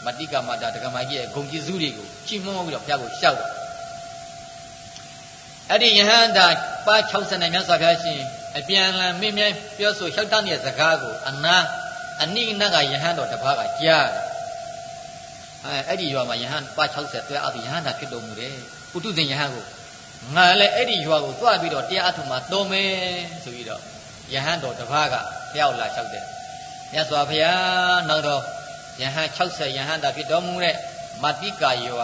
Speaker 1: မတိကမတာဒကမကြီးရဲ့ဂုံကျေးဇူးတွေကိုချီးမွမ်းပြီးတော့ဘုရားကိုလျှောက်တော့အဲ့ဒီယဟန္တာပါ60နဲ့မြတ်စွာဘုရားရှင်အပြန်လန်မင်းမြပြောဆိုလျှောက်တတ်တဲ့စကားကိုအနာအနိနကယဟန်တော်တစ်ပါးကကြားတယ်အဲအဲ့ဒီရွာမှာယဟန်ပါ60တွဲအပ်ပြီးယဟန္တာဖြစ်တော်မူတယ်ပုထုဇဉ်ယဟန်ကိုငါလည်းအဲ့ဒီရွာကိုသွားပြီးတော့တရားအထုမှာတော်မယ်ဆိုပြီးတော့ယဟန်တော်တစ်ပါးကဖျောက်လာလျှောက်တယ်မြတ်စွာဘုရားနောက်တော့ ယဟန်60ယဟန်တာဖြစ်တော်မူတဲ့မတိကာယော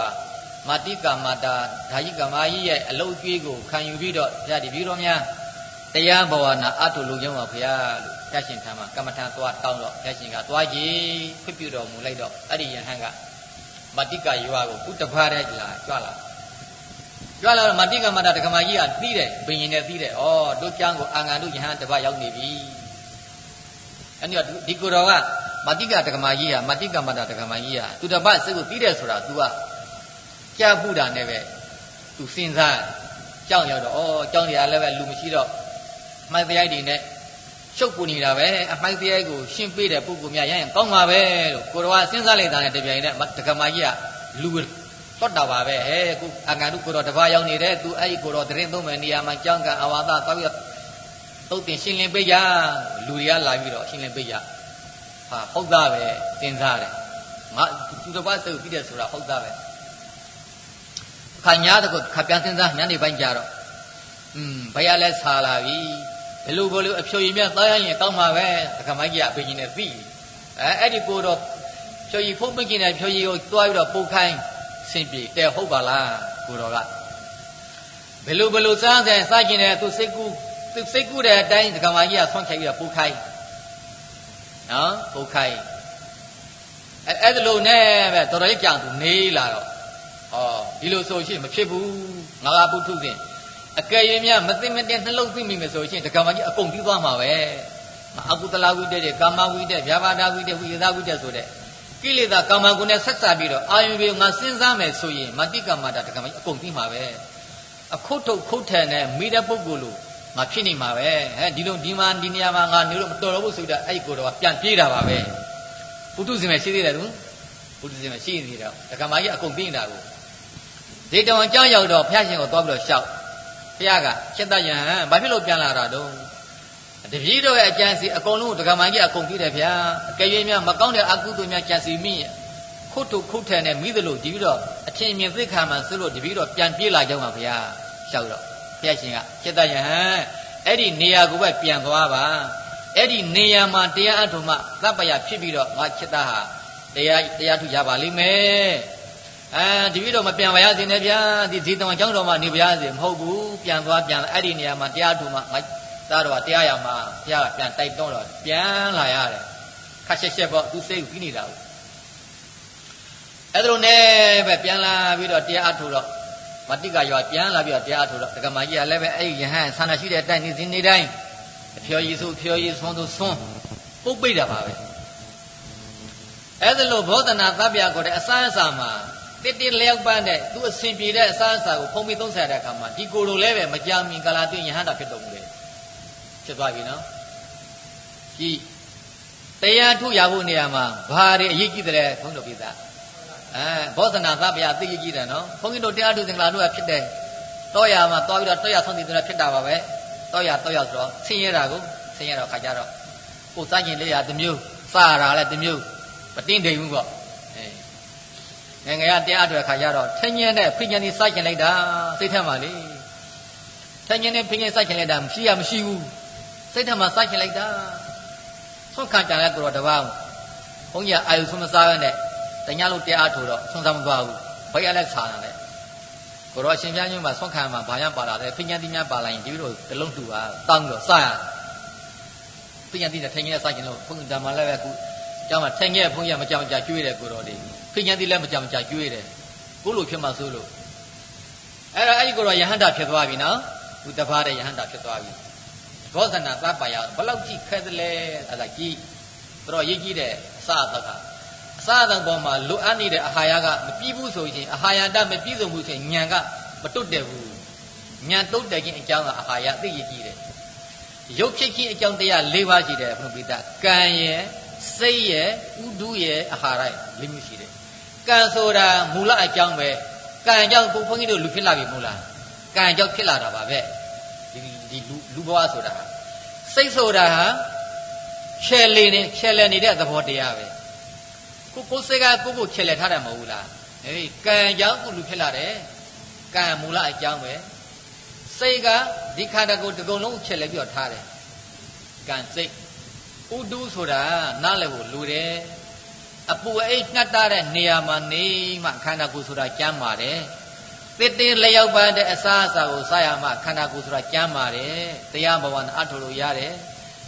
Speaker 1: မတိကာမတာဓာယိကမာကြီးရဲ့အလုတ်ကျွေးကိုခံယူပြီးတော့ဗျာဒီပြီးတော့များတရားဘဝနာအထုလုံကြောင်းပါဘုရားလို့ဘုရားရှင်ထံမှာကမ္မထံသွားတောင်းတော့ဘုရားရှင်ကသွားကြည်ခွင့်ပြုတော်မူလိုက်တော့အဲ့ဒီယဟန်ကမတိကာယောကိုခုတဖားတဲ့လာကြွလာကြွလာတော့မတိကမတာဒကမာကြီးကသိတယ်ဘယင်နဲ့သိတယ်ဩတို့ကျမ်းကိုအာငါတို့ယဟန်တပတ်ရောက်နေပြီအဲ့ဒီတော့ဒီကိုတော်က မတိကတက္ကမကြီးဟာမတိကမတတက္ကမကြီးဟာသူတပတ်စိတ်ကိုပြီးတယ်ဆိုတာ तू ကကြားဖူးတာနဲ့ပဲ तू စဉ်းစားကြောက်ရောက်တော့ဩကြောက်နေရလည်းပဲလူမရှိတော့မှိုက်တရားတွေနဲ့ရှုပ်ပူနေတာပဲအမှိုက်တရားကိုရှင်းပေးတဲ့ပုဂ္ဂိုလ်များရရင်ကောင်းပါပဲလို့ကိုတော်ကစဉ်းစားလိုက်တာနဲ့တပြိုင်နက်တက္ကမကြီးကလူတော့တာပါပဲဟဲ့ခုအငါတို့ကိုတော်တပတ်ရောက်နေတယ် तू အဲ့ဒီကိုတော်တရင်သုံးမယ်နေရာမှာကြောင်းကအဝါဒသွားပြီးတော့သုတ်တင်ရှင်းလင်းပေးကြလူတွေကလာပြီးတော့ရှင်းလင်းပေးကြ ဟာဟုတ်သားပဲစဉ်းစားတယ်ငါသူတစ်ပါးစိတ်ပြီးတယ်ဆိုတာဟုတ်သားပဲခါညာတကုခါပြန်စဉ်းစားညနေပိုင်းကြတော့อืมဘယ်ရလဲဆာလာပြီဘယ်လိုဘလို့အဖြိုရည်မြတ်သားရရင်ကောင်းမှာပဲဒကမိုက်ကြီးအဖေကြီးနဲ့ပြီးအဲအဲ့ဒီကိုတော့ဖြိုရည်ဖုံးပင်းကြီးနဲ့ဖြိုရည်ကိုတွားပြီးတော့ပုတ်ခိုင်းဆင်ပြေတဲ့ဟုတ်ပါလားကိုတော်ကဘယ်လိုဘလို့စားတယ်စားကျင်တယ်သူစိတ်ကူးသူစိတ်ကူးတဲ့အတိုင်းဒကမာကြီးကဆွန့်ခိုက်ပြီးတော့ပုတ်ခိုင်း နော်ပုတ်ခိုင်းအဲအဲ့ဒါလို့နဲ့ပဲတော်တော်ကြီးကြောင်သူနေလာတော့ဟောဒီလိုဆိုရှင်မဖြစ်ဘူးငါကပုထုဇဉ်အကယ်၍များမသိမတင်နှလုံးသိမိမယ်ဆိုရှင်ဒကမာကြီးအကုန်ပြီးသွားမှာပဲအကုသလဝိတ္တကာမဝိတ္တဗျာပါဒဝိတ္တဝိသဝိတ္တဆိုတဲ့ကိလေသာကာမဂုဏ်နဲ့ဆက်စပ်ပြီးတော့အာယုဘေငါစဉ်းစားမယ်ဆိုရင်မတိကမတာဒကမာကြီးအကုန်ပြီးမှာပဲအခုတ်ထုတ်ခုတ်ထန်တဲ့မိတဲ့ပုဂ္ဂိုလ်လို့ ငါဖြစ်နေမှာပဲဟဲ့ဒီလိုဒီမှာဒီနေရာမှာငါနေလို့မတော်တော့ဘူးဆိုတော့အဲ့ဒီကိုတော့ပြန်ပြေးတာပါပဲပုထုဇဉ်ပဲရှိသေးတယ်သူပုထုဇဉ်ပဲရှိနေတော့ဒကမာကြီးအကုန်ပြီးနေတာကိုဇေတဝန်ကြောင်းရောက်တော့ဖျားရှင်ကိုသွားပြီးတော့ရှောက်ဖျားကချက်တယံဘာဖြစ်လို့ပြန်လာတာတော့တပည့်တော်ရဲ့အကြံစီအကုန်လုံးဒကမာကြီးအကုန်ပြီးတယ်ဗျာအကယ်၍များမကောင်းတဲ့အကုသိုလ်များကြံစီမိခုတ်ထုတ်ခုတ်ထန်နဲ့မိသလိုဒီပြီးတော့အချင်းမြင်သိခါမှဆိုလို့တပည့်တော်ပြန်ပြေးလာကြမှာဗျာရှောက်တော့ ဘုရားရှင်ကจิตယဟန်အဲ့ဒီနေရာကိုပဲပြန်သွားပါအဲ့ဒီနေရာမှာတရားအထုံမှသဗ္ဗယဖြစ်ပြီးတော့ငါจิตဟာတရားတရားထုရပါလိမ့်မယ်အဲဒီပြီးတော့မပြန်ပါရစေနဲ့ဗျာဒီဇေတဝန်ကျောင်းတော်မှာနေပါရစေမဟုတ်ဘူးပြန်သွားပြန်အဲ့ဒီနေရာမှာတရားထုမှငါသားတော်ကတရားရမှာဘုရားကပြန်တိုက်တွန်းတော့ပြန်လာရတယ်ခက်ရှက်ရှက်ပေါ့သူစိတ်ကိုပြီးနေတာဘူးအဲ့ဒါလိုနဲ့ပဲပြန်လာပြီးတော့တရားအထုတော့ မတိကရွာပြန်လာပြီးတော့တရားထုတ်တော့ဒကမာကြီးကလည်းပဲအဲ့ဒီယဟန်ဆန္ဒရှိတဲ့အတိုင်းနေစဉ်နေတိုင်းအဖျော်ရည်ဆိုဖျော်ရည်ဆွန်းဆိုဆွန်းပုတ်ပိတ်တာပါပဲအဲ့ဒါလို့ဘောဓနာသဗ္ဗယကိုတဲ့အစားအစာမှာတစ်တစ်လျောက်ပန်းတဲ့သူအစဉ်ပြေတဲ့အစားအစာကိုဖုံးပြီးသုံးဆရတဲ့အခါမှာဒီကိုယ်လိုလည်းပဲမကြမီကာလာတွင်ယဟန်တာဖြစ်တော်မူတယ်ဖြစ်သွားပြီနော်ကြည့်တရားထုရဖို့နေရာမှာဘာတွေအရေးကြီးတယ်ဘုန်းတော်ပြသား အဲဘောဇနာသဗျာသိရကြီးတယ်နော်ဘုန်းကြီးတို့တရားထုစင်္ဂလာတို့ကဖြစ်တယ်တောရမှာသွားပြီးတော့တောရဆုံးတည်တယ်ဖြစ်တာပါပဲတောရတောရဆိုတော့ဆင်းရဲတာကိုဆင်းရဲတော့ခါကြတော့ကိုစားကျင်လေးရတစ်မျိုးစားရတာလည်းတစ်မျိုးမတင်းတိမ်ဘူးပေါ့အဲငယ်ငယ်ကတရားအတွက်ခါကြတော့ထင်းညင်းတဲ့ဖိညာနေစားကျင်လိုက်တာစိတ်ထက်မှာလေထင်းညင်းနဲ့ဖိညာစားကျင်လိုက်တာမရှိရမရှိဘူးစိတ်ထက်မှာစားကျင်လိုက်တာဆွတ်ခါကြတဲ့ကိုတော့တပါးဘုန်းကြီးကအာယုဆုံးမစားရနဲ့ တညလုံးတရားထိုးတော့ဆွမ်းစားမသွားဘူးဘယ်ရလဲဆာတာလဲကိုရောအရှင်ပြညွှန်းမှာဆွမ်းခံမှာဘာရပါလာတယ်ဖိညာတိများပါလာရင်ဒီလိုတလုံးတူပါတောင်းလို့စရဖိညာတိနဲ့ထိုင်ခဲ့စကြင်လို့ဘုန်းကြီးဓမ္မလည်းပဲအခုကျောင်းမှာထိုင်ခဲ့ဘုန်းကြီးမကြောင်ကြကျွေးတယ်ကိုရောဒီဖိညာတိလည်းမကြောင်ကြကျွေးတယ်ကိုလိုဖြစ်မှဆိုလို့အဲ့တော့အဲ့ဒီကိုရောယဟန္တာဖြစ်သွားပြီနော်သူတပါးတဲ့ယဟန္တာဖြစ်သွားပြီဘောဇနာသဗ္ဗယဘလောက်ကြည့်ခဲသလဲအဲ့ဒါကြည့်တော်ရေးကြည့်တဲ့အစအသက အစအသပေါ်မှာလိုအပ်နေတဲ့အာဟာရကမပြည့်ဘူးဆိုရင်အာဟာရတမပြည့်စုံဘူးဆိုရင်ဉာဏ်ကမတွတ်တယ်ဘူးဉာဏ်တုတ်တယ်ခြင်းအကြောင်းကအာဟာရသိရကြည့်တယ်ရုပ်ဖြစ်ခြင်းအကြောင်းတရား၄ပါးရှိတယ်ဘုရားပိဋကကံရဲ့စိတ်ရဲ့ဥဒုရဲ့အာဟာရရဲ့၄မျိုးရှိတယ်ကံဆိုတာမူလအကြောင်းပဲကံကြောင့်ဘုန်းကြီးတို့လူဖြစ်လာပြီမဟုတ်လားကံကြောင့်ဖြစ်လာတာပါပဲဒီဒီလူလူဘဝဆိုတာစိတ်ဆိုတာဟာချဲလေနေချဲလေနေတဲ့သဘောတရားပဲ ကိုကိုစိတ်ကကိုကိုချဲလေထားတယ်မဟုတ်ဘူးလားအေးကံကြောင့်ကိုလူဖြစ်လာတယ်ကံမူလအကြောင်းပဲစိတ်ကဒီခန္ဓာကိုယ်တစ်ကုံလုံးချဲလေပြီးတော့ထားတယ်ကံစိတ်ဥဒုဆိုတာနားလည်ဖို့လူတယ်အပူအိတ်ငှက်တာတဲ့နေရာမှာနေမှခန္ဓာကိုယ်ဆိုတာကျမ်းပါတယ်တစ်တင်းလျောက်ပန်းတဲ့အစားအစာကိုစားရမှခန္ဓာကိုယ်ဆိုတာကျမ်းပါတယ်တရားဘဝနဲ့အထော်လို့ရတယ်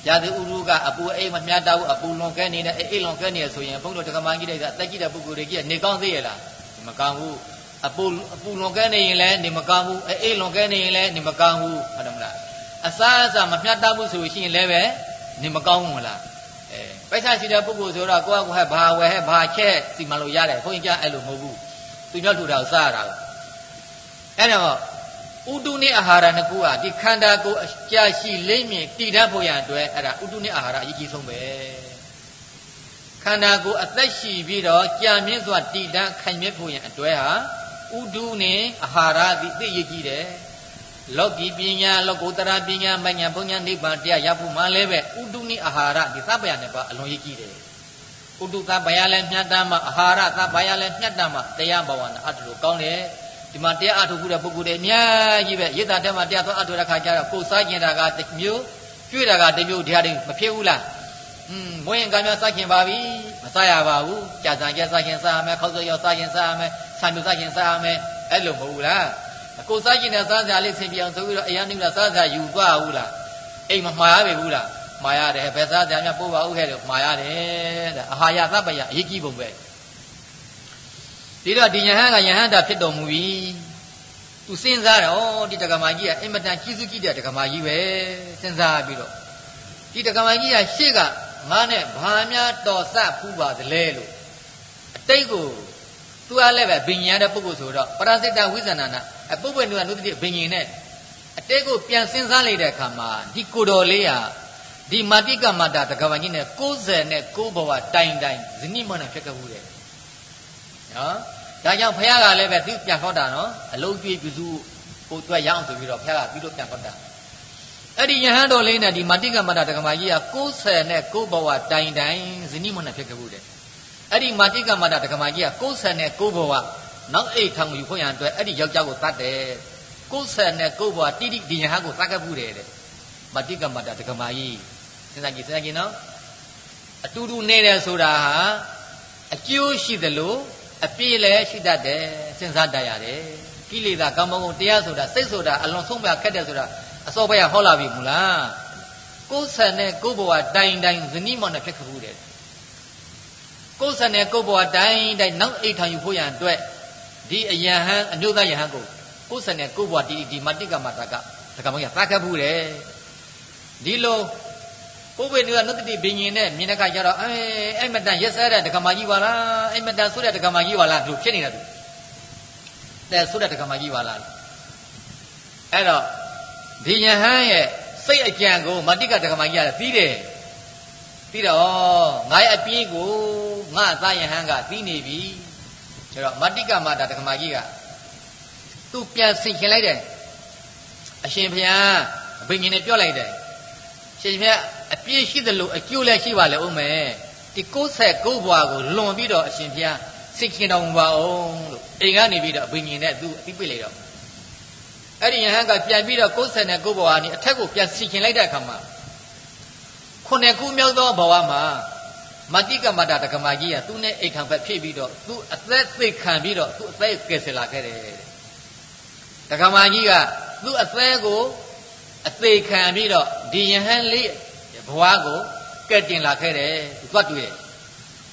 Speaker 1: ရာဇဥရုကအပူအိမ်မမြတ်တာဘူးအပူလွန်ကဲနေတဲ့အိမ်လွန်ကဲနေရဆိုရင်ဘုန်းတော်တက္ကမကြီးတွေကအသက်ကြီးတဲ့ပုဂ္ဂိုလ်တွေကြီးကနေကောင်းသေးရလားမကောင်းဘူးအပူအပူလွန်ကဲနေရင်လည်းနေမကောင်းဘူးအိမ်လွန်ကဲနေရင်လည်းနေမကောင်းဘူးဟုတ်တယ်မလားအစားအစာမမြတ်တာဘူးဆိုရင်လည်းပဲနေမကောင်းဘူးမလားအဲပိုက်ဆံရှိတဲ့ပုဂ္ဂိုလ်ဆိုတော့ကိုယ့်အကူဟဲ့ဘာဝယ်ဟဲ့ဘာချက်စီမလို့ရတယ်ခွင့်ကြအဲ့လိုမဟုတ်ဘူးသူမြောက်ထူတာကိုစားရတာအဲ့တော့ ဥတုနဲ့အာဟာရနှစ်ခုကဒီခန္ဓာကိုယ်အကြာရှိလိမ့်မြင်တည်တတ်ဖို့ရန်အတွက်အဲ့ဒါဥတုနဲ့အာဟာရအရေးကြီးဆုံးပဲခန္ဓာကိုယ်အသက်ရှိပြီးတော့ကြာမြင့်စွာတည်တတ်ခိုင်မြဲဖို့ရန်အတွက်ဟာဥတုနဲ့အာဟာရဒီသိရကြီးတယ်လောကီပညာလောကုတ္တရာပညာမညာဘုံညာနိဗ္ဗာန်တရားရဖို့မှလည်းပဲဥတုနိအာဟာရဒီသဗ္ဗယနဲ့ပါအလွန်ရည်ကြီးတယ်ဥတုသဗ္ဗယလည်းမြတ်တမ်းမှာအာဟာရသဗ္ဗယလည်းမြတ်တမ်းမှာတရားဘဝနဲ့အတူတူကောင်းတယ် ဒီမှာတရားအထုခုတဲ့ပုဂ္ဂိုလ်တွေအများကြီးပဲရိတ်တာတက်မှာတရားသွားအထုတဲ့ခါကျတော့ကိုယ်စားကျင်တာကတစ်မျိုးကျွေးတာကတစ်မျိုးတရားတွေမဖြစ်ဘူးလားอืมဘွင်ကံများစားကျင်ပါပြီမစားရပါဘူးကြာစံကျစားကျင်စားရမယ်ခောက်စောရောက်စားကျင်စားရမယ်ဆံမျိုးစားကျင်စားရမယ်အဲ့လိုမဟုတ်ဘူးလားကိုယ်စားကျင်တဲ့စားစရာလေးဆင်ပြအောင်ဆိုပြီးတော့အရန်နိလားစားစရာယူသွားဘူးလားအိမ်မမှားရပြီဘူးလားမှားရတယ်ဘယ်စားစရာများပို့ပါဦးခဲ့တယ်မှားရတယ်တဲ့အဟာရသဗ္ဗယအရေးကြီးပုံပဲ ဒီတော့ဒီယဟန်ကယဟန်တာဖြစ်တော်မူပြီသူစဉ်းစားတော့ဒီတက္ကမကြီးကအင်မတန်ကြီးစုကြည့်တဲ့တက္ကမကြီးပဲစဉ်းစားပြီးတော့ဒီတက္ကမကြီးကရှေ့ကငါနဲ့ဘာများတော်ဆဖူးပါသလဲလို့အတိတ်ကိုသူအားလည်းပဲဘိညာတဲ့ပုဂ္ဂိုလ်ဆိုတော့ပရစိတဝိဇ္ဇနာနာအပုပ္ပေနုကနုတ္တိဘိညာနဲ့အတိတ်ကိုပြန်စဉ်းစားလိုက်တဲ့အခါမှာဒီကိုတော်လေးဟာဒီမာတိကမတာတက္ကမကြီးနဲ့69ဘဝတိုင်တိုင်ဇနိမနဖြစ်ခဲ့ဘူးတဲ့ နော်ဒါကြောင့်ဘုရားကလည်းပဲသူပြန်ခေါ်တာနော်အလုံးကျွေးပြုစုကိုတွက်ရအောင်ဆိုပြီးတော့ဘုရားကပြီးတော့ပြန်ခေါ်တာအဲ့ဒီယဟန်တော်လေးနဲ့ဒီမာတိကမတ္တဒကမာကြီးက60နဲ့9ဘဝတိုင်တိုင်ဇနိမနဖြစ်ခဲ့ဘူးတဲ့အဲ့ဒီမာတိကမတ္တဒကမာကြီးက60နဲ့9ဘဝနောက်အိတ်ထောင်ယူဖို့ရန်အတွက်အဲ့ဒီယောက်ျားကိုတတ်တယ်60နဲ့9ဘဝတိတိဒီယဟန်ကိုတတ်ခဲ့ဘူးတယ်တဲ့မာတိကမတ္တဒကမာကြီးစဉ်းစားကြည့်စဉ်းစားကြည့်နော်အတူတူနေတယ်ဆိုတာဟာအကျိုးရှိသလို အပြည့်လည်းရှိတတ်တယ်စဉ်းစားတတ်ရတယ်ကိလေသာကောင်းမုန်းတရားဆိုတာစိတ်ဆိုတာအလွန်ဆုံးမခက်တယ်ဆိုတာအစောပိုင်းကဟောလာပြီမူလားကိုယ်ဆန်နဲ့ကိုယ်ဘဝတိုင်တိုင်ဇနီးမောင်နဲ့ဖြစ်ခဘူးတယ်ကိုယ်ဆန်နဲ့ကိုယ်ဘဝတိုင်တိုင်နောက်အိတ်ထောင်ယူဖို့ရန်အတွက်ဒီအယံဟန်အညုသားယဟန်ကိုကိုယ်ဆန်နဲ့ကိုယ်ဘဝဒီဒီမတိကမတာကဒကမောင်ရသတ်ခဘူးတယ်ဒီလို ပုပ္ပေနုကနုတ္တိဘိညာဉ်နဲ့မြင်တဲ့ခါကျတော့အဲအဲ့မတန်ရက်စဲတဲ့ဒကမာကြီးပါလားအဲ့မတန်ဆိုတဲ့ဒကမာကြီးပါလားလို့ဖြစ်နေတာသူတဲ့ဆိုတဲ့ဒကမာကြီးပါလားအဲ့တော့ဒီယဟန်ရဲ့စိတ်အကြံကိုမတိကဒကမာကြီးကသိတယ်သိတော့ငါရဲ့အပြင်းကိုငါသားယဟန်ကသိနေပြီဆိုတော့မတိကမာတာဒကမာကြီးကသူပြန်ဆင်ခင်လိုက်တယ်အရှင်ဘုရားအဘိညာဉ်နဲ့ပြောလိုက်တယ်ရှင်ဘုရား အပြည့်ရှိသလိုအကျိုးလည်းရှိပါလေဦးမယ်ဒီ69ဘွားကိုလွန်ပြီးတော့အရှင်ဘုရားစိတ်ခင်တော်မူပါအောင်လို့အိမ်ကနေပြီးတော့ဘိညာဉ်နဲ့သူအသိပိလိုက်တော့အဲ့ဒီယဟန်ကပြန်ပြီးတော့69ဘွားကနေအထက်ကိုပြန်စီခင်လိုက်တဲ့အခါမှာခုနှစ်ခုမြောက်သောဘဝမှာမတိကမတတကမာကြီးကသူနဲ့အိမ်ခံဖက်ဖြစ်ပြီးတော့သူအသက်သိခံပြီးတော့သူအသက်ကယ်ဆယ်လာခဲ့တယ်တက္ကမကြီးကသူ့အသေးကိုအသေးခံပြီးတော့ဒီယဟန်လေး ဘဝကိုကဲ့တင်လာခဲ့တယ်သူသွားတွေ့တယ်။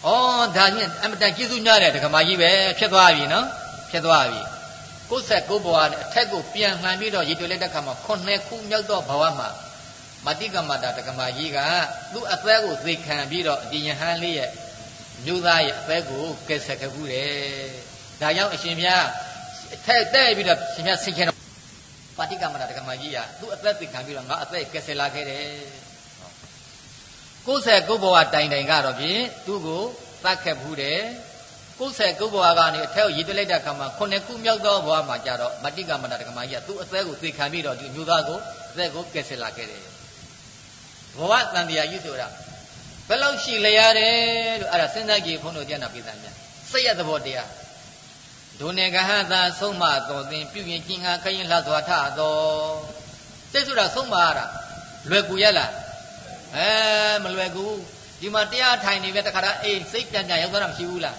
Speaker 1: ဩဒါချင်းအမတန်ကျေးဇူးများတယ်တက္ကမကြီးပဲဖြစ်သွားပြီနော်ဖြစ်သွားပြီ။ကိုယ်ဆက်ကိုယ်ဘဝနဲ့အထက်ကိုပြန်လှန်ပြီးတော့ရေတွေ့လိုက်တဲ့ခါမှာခုနှစ်ခုမြောက်သောဘဝမှာမတိကမတာတက္ကမကြီးကသူ့အသက်ကိုသေခံပြီးတော့ဒီယဟန်လေးရဲ့မျိုးသားရဲ့အသက်ကိုကဲဆက်ခဲ့ဘူးတယ်။ဒါကြောင့်အရှင်ဘုရားထက်တဲ့ပြီးတော့ရှင်ဘုရားဆင်ခြင်တော့ပါတိကမတာတက္ကမကြီးကသူ့အသက်သေခံပြီးတော့ငါအသက်ကဲဆက်လာခဲ့တယ်။ ကိုယ်ဆက်ကိုယ်ဘဝတိုင်တိုင်ကတော့ဖြင့်သူ့ကိုသတ်ခဲ့ဘူးတယ်။ကိုယ်ဆက်ကိုယ်ဘဝကနေအထက်ကိုရည်သွလိုက်တဲ့အခါမှာခုနှစ်ခုမြောက်သောဘဝမှာကြတော့မတိကမတာတက္ကမကြီးကသူ့အသက်ကိုသေခံပြီးတော့ဒီမျိုးသားကိုအသက်ကိုကဲဆက်လာခဲ့တယ်။ဘဝတန်တရားကြီးဆိုတာဘယ်လောက်ရှိလျရတယ်လို့အဲ့ဒါစဉ်းစားကြည့်ဘုန်းတော်တရားနာပိသများစိတ်ရသဘောတရားဒုနေကဟသာဆုံးမတော်သင်ပြုရင်ကျင်ဟာခရင်လှစွာထတော်စိတ်ဆိုတာဆုံးမရတာလွယ်ကူရလား အဲမလွယ်ကူဒီမှာတရားထိုင်နေပဲတခါတည်းအိမ်စိတ်ပြန်ပြန်ရောက်သွားတာမရှိဘူးလား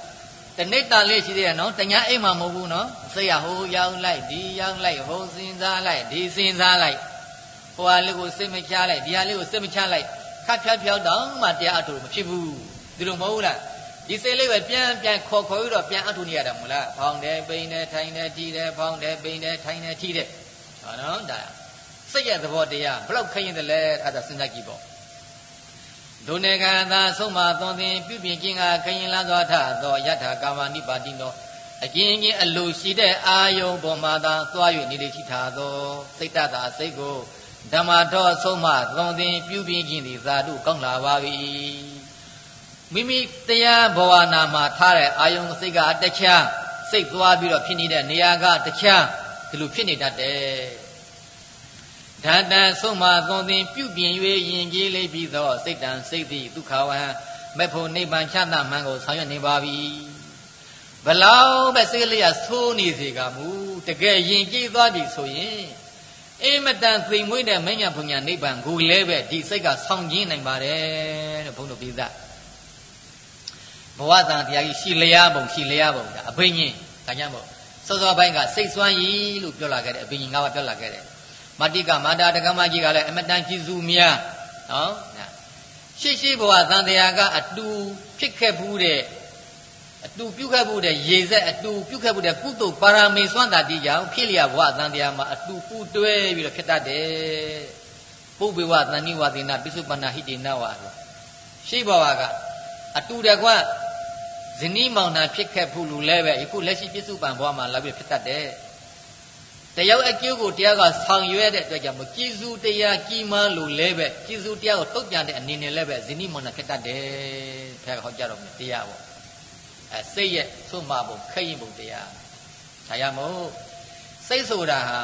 Speaker 1: တနေ့တာလေးရှိသေးတယ်နော်တညာအိမ်မှာမဟုတ်ဘူးနော်စိတ်ရဟိုရောက်လိုက်ဒီရောက်လိုက်ဟိုစဉ်းစားလိုက်ဒီစဉ်းစားလိုက်ဟိုဟာလေးကိုစိတ်မချလိုက်ဒီဟာလေးကိုစိတ်မချလိုက်ခတ်ဖြောက်ဖြောက်တောင်မှတရားအတူမဖြစ်ဘူးဒီလိုမဟုတ်လားဒီစိတ်လေးပဲပြန်ပြန်ခေါ်ခေါ်ပြီးတော့ပြန်အထုနေရတာမဟုတ်လားဖောင်းတယ်ပိန်တယ်ထိုင်တယ်ထီတယ်ဖောင်းတယ်ပိန်တယ်ထိုင်တယ်ထီတယ်ဟောနော်ဒါစိတ်ရဲ့သဘောတရားဘလောက်ခရင်တယ်လဲအဲ့ဒါစဉ်းစားကြည့်ပေါ့ ဒုနေကသာဆုံးမသွန်သင်ပြုပြင်ခြင်းကခရင်လာသောထသောယထာကာမနိပါတိနောအကျဉ်းချင်းအလိုရှိတဲ့အာယုံပေါ်မှာသာသွား၍နေလေရှိထားသောစိတ်တသာစိတ်ကိုဓမ္မတော်ဆုံးမသွန်သင်ပြုပြင်ခြင်းသည်သာဓုကောင်းလာပါ၏မိမိတရားဘဝနာမှာထားတဲ့အာယုံစိတ်ကအတချမ်းစိတ်သွားပြီးတော့ဖြစ်နေတဲ့နေရာကတချမ်းဒီလိုဖြစ်နေတတ်တယ် ဓာတံဆုံးမသွန်သင်ပြုပြင်၍ယင်ကြီးလေးပြီးသောစိတ်တံစိတ်သည်ဒုက္ခဝံမဲ့ဖို့နိဗ္ဗာန်ချမ်းသာမှန်ကိုဆောင်ရွက်နေပါပြီဘလောက်ပဲစိတ်လေးရသိုးနေစေကမူတကယ်ယင်ကြည်သွားပြီဆိုရင်အိမတန်သိမ်မွေးတဲ့မညာဘုံညာနိဗ္ဗာန်ကိုလည်းပဲဒီစိတ်ကဆောင်ကျင်းနိုင်ပါတယ်တဲ့ဘုန်းတော်ပြသဘဝတန်တရားကြီးရှီလျားပုံရှီလျားပုံဒါအဘိညာဉ်ဒါကြောင့်မို့စောစောပိုင်းကစိတ်စွမ်းရည်လို့ပြောလာခဲ့တယ်အဘိညာဉ်ငါးပါးပြောလာခဲ့တယ် မတိကမာတာတက္ကမကြီးကလည်းအမတန်ကြီးစုများနော်ရှိရှိဘဝတန်တရားကအတူဖြစ်ခဲ့ဘူးတဲ့အတူပြုခဲ့ဘူးတဲ့ရေဆက်အတူပြုခဲ့ဘူးတဲ့ကုသိုလ်ပါရမီစွမ်းတာတိကြောင့်ဖြစ်လျဘဝတန်တရားမှာအတူပူတွဲပြီးတော့ဖြစ်တတ်တယ်ပုပ္ပေဝသန္နိဝသေနပိစုပန္နာဟိတေနဝါရှိဘဝကအတူတကွဇနီးမောင်နှံဖြစ်ခဲ့ဖို့လူလည်းပဲယခုလက်ရှိပြစ္စုပန်ဘဝမှာလာပြီးဖြစ်တတ်တယ်။ တရားအကျိုးကိုတရားကဆောင်ရွက်တဲ့အတွက်ကြောင့်မကြည်စုတရားကြီးမားလို့လည်းပဲကြည်စုတရားကိုတုတ်ပြန်တဲ့အနေနဲ့လည်းပဲဇနီးမောင်နှံဖြစ်တတ်တယ်။ဖခင်ဟောကြားတော်မူတရားပေါ့။အဲစိတ်ရဲ့သွတ်မှပုံခရင်ပုံတရား။ဒါရမို့စိတ်ဆိုတာဟာ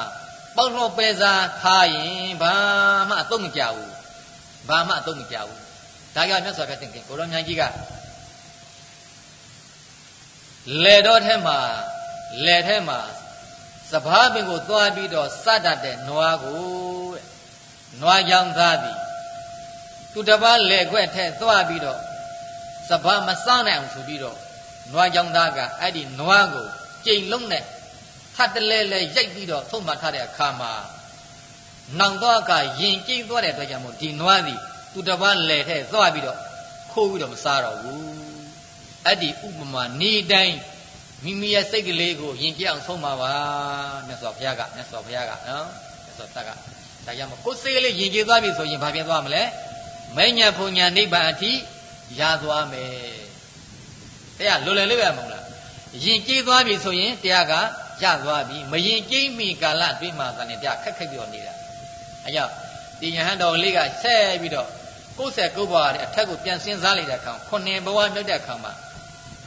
Speaker 1: ပေါက်လို့ပဲစားထားရင်ဘာမှအသုံးမကျဘူး။ဘာမှအသုံးမကျဘူး။ဒါကြောင့်မြတ်စွာဘုရားသင်ခင်ကိုရောမြတ်ကြီးကလေတော့ထဲမှာလေထဲမှာ စဘာပင်ကိုသွားပြီးတော့စတတ်တဲ့နွားကိုတဲ့နွားကြောင်သားသည်သူတပားလေခွက်ထဲသွားပြီးတော့စဘာမစနိုင်အောင်ဆိုပြီးတော့နွားကြောင်သားကအဲ့ဒီနွားကိုကြိမ်လုံးနဲ့ထပ်တလဲလဲရိုက်ပြီးတော့သုံးမထားတဲ့အခါမှာနောင်တော့ကယင်ကြိမ်သွားတဲ့အတွက်ကြောင့်မို့ဒီနွားသည်သူတပားလေထဲသွားပြီးတော့ခိုးပြီးတော့မစားတော့ဘူးအဲ့ဒီဥပမာနေတိုင်း မိမိရဲ့စိတ်ကလေးကိုယဉ်ကျေးအောင်ဆုံးပါပါမြတ်စွာဘုရားကမြတ်စွာဘုရားကနော်မြတ်စွာဘုရားကဒါကြောင့်ကိုယ်စိတ်ကလေးယဉ်ကျေးသွားပြီဆိုရင်ဘာပြန်သွားမလဲမိညာဖုန်ညာနိဗ္ဗာန်အထိရသွားမယ်တရားလွယ်လွယ်လေးပဲမဟုတ်လားယဉ်ကျေးသွားပြီဆိုရင်တရားကရသွားပြီမယဉ်ကျေးမီကာလအတွင်းမှာသာနဲ့တရားခက်ခက်ပြောနေတာအဲကြောင့်ဒီယဟန်တော်လေးကဆက်ပြီးတော့ကိုယ်ဆက်ကိုယ်ဘဝအထက်ကိုပြန်စင်းစားလိုက်တဲ့အခါခုနှစ်ဘဝမြတ်တဲ့အခါမှာ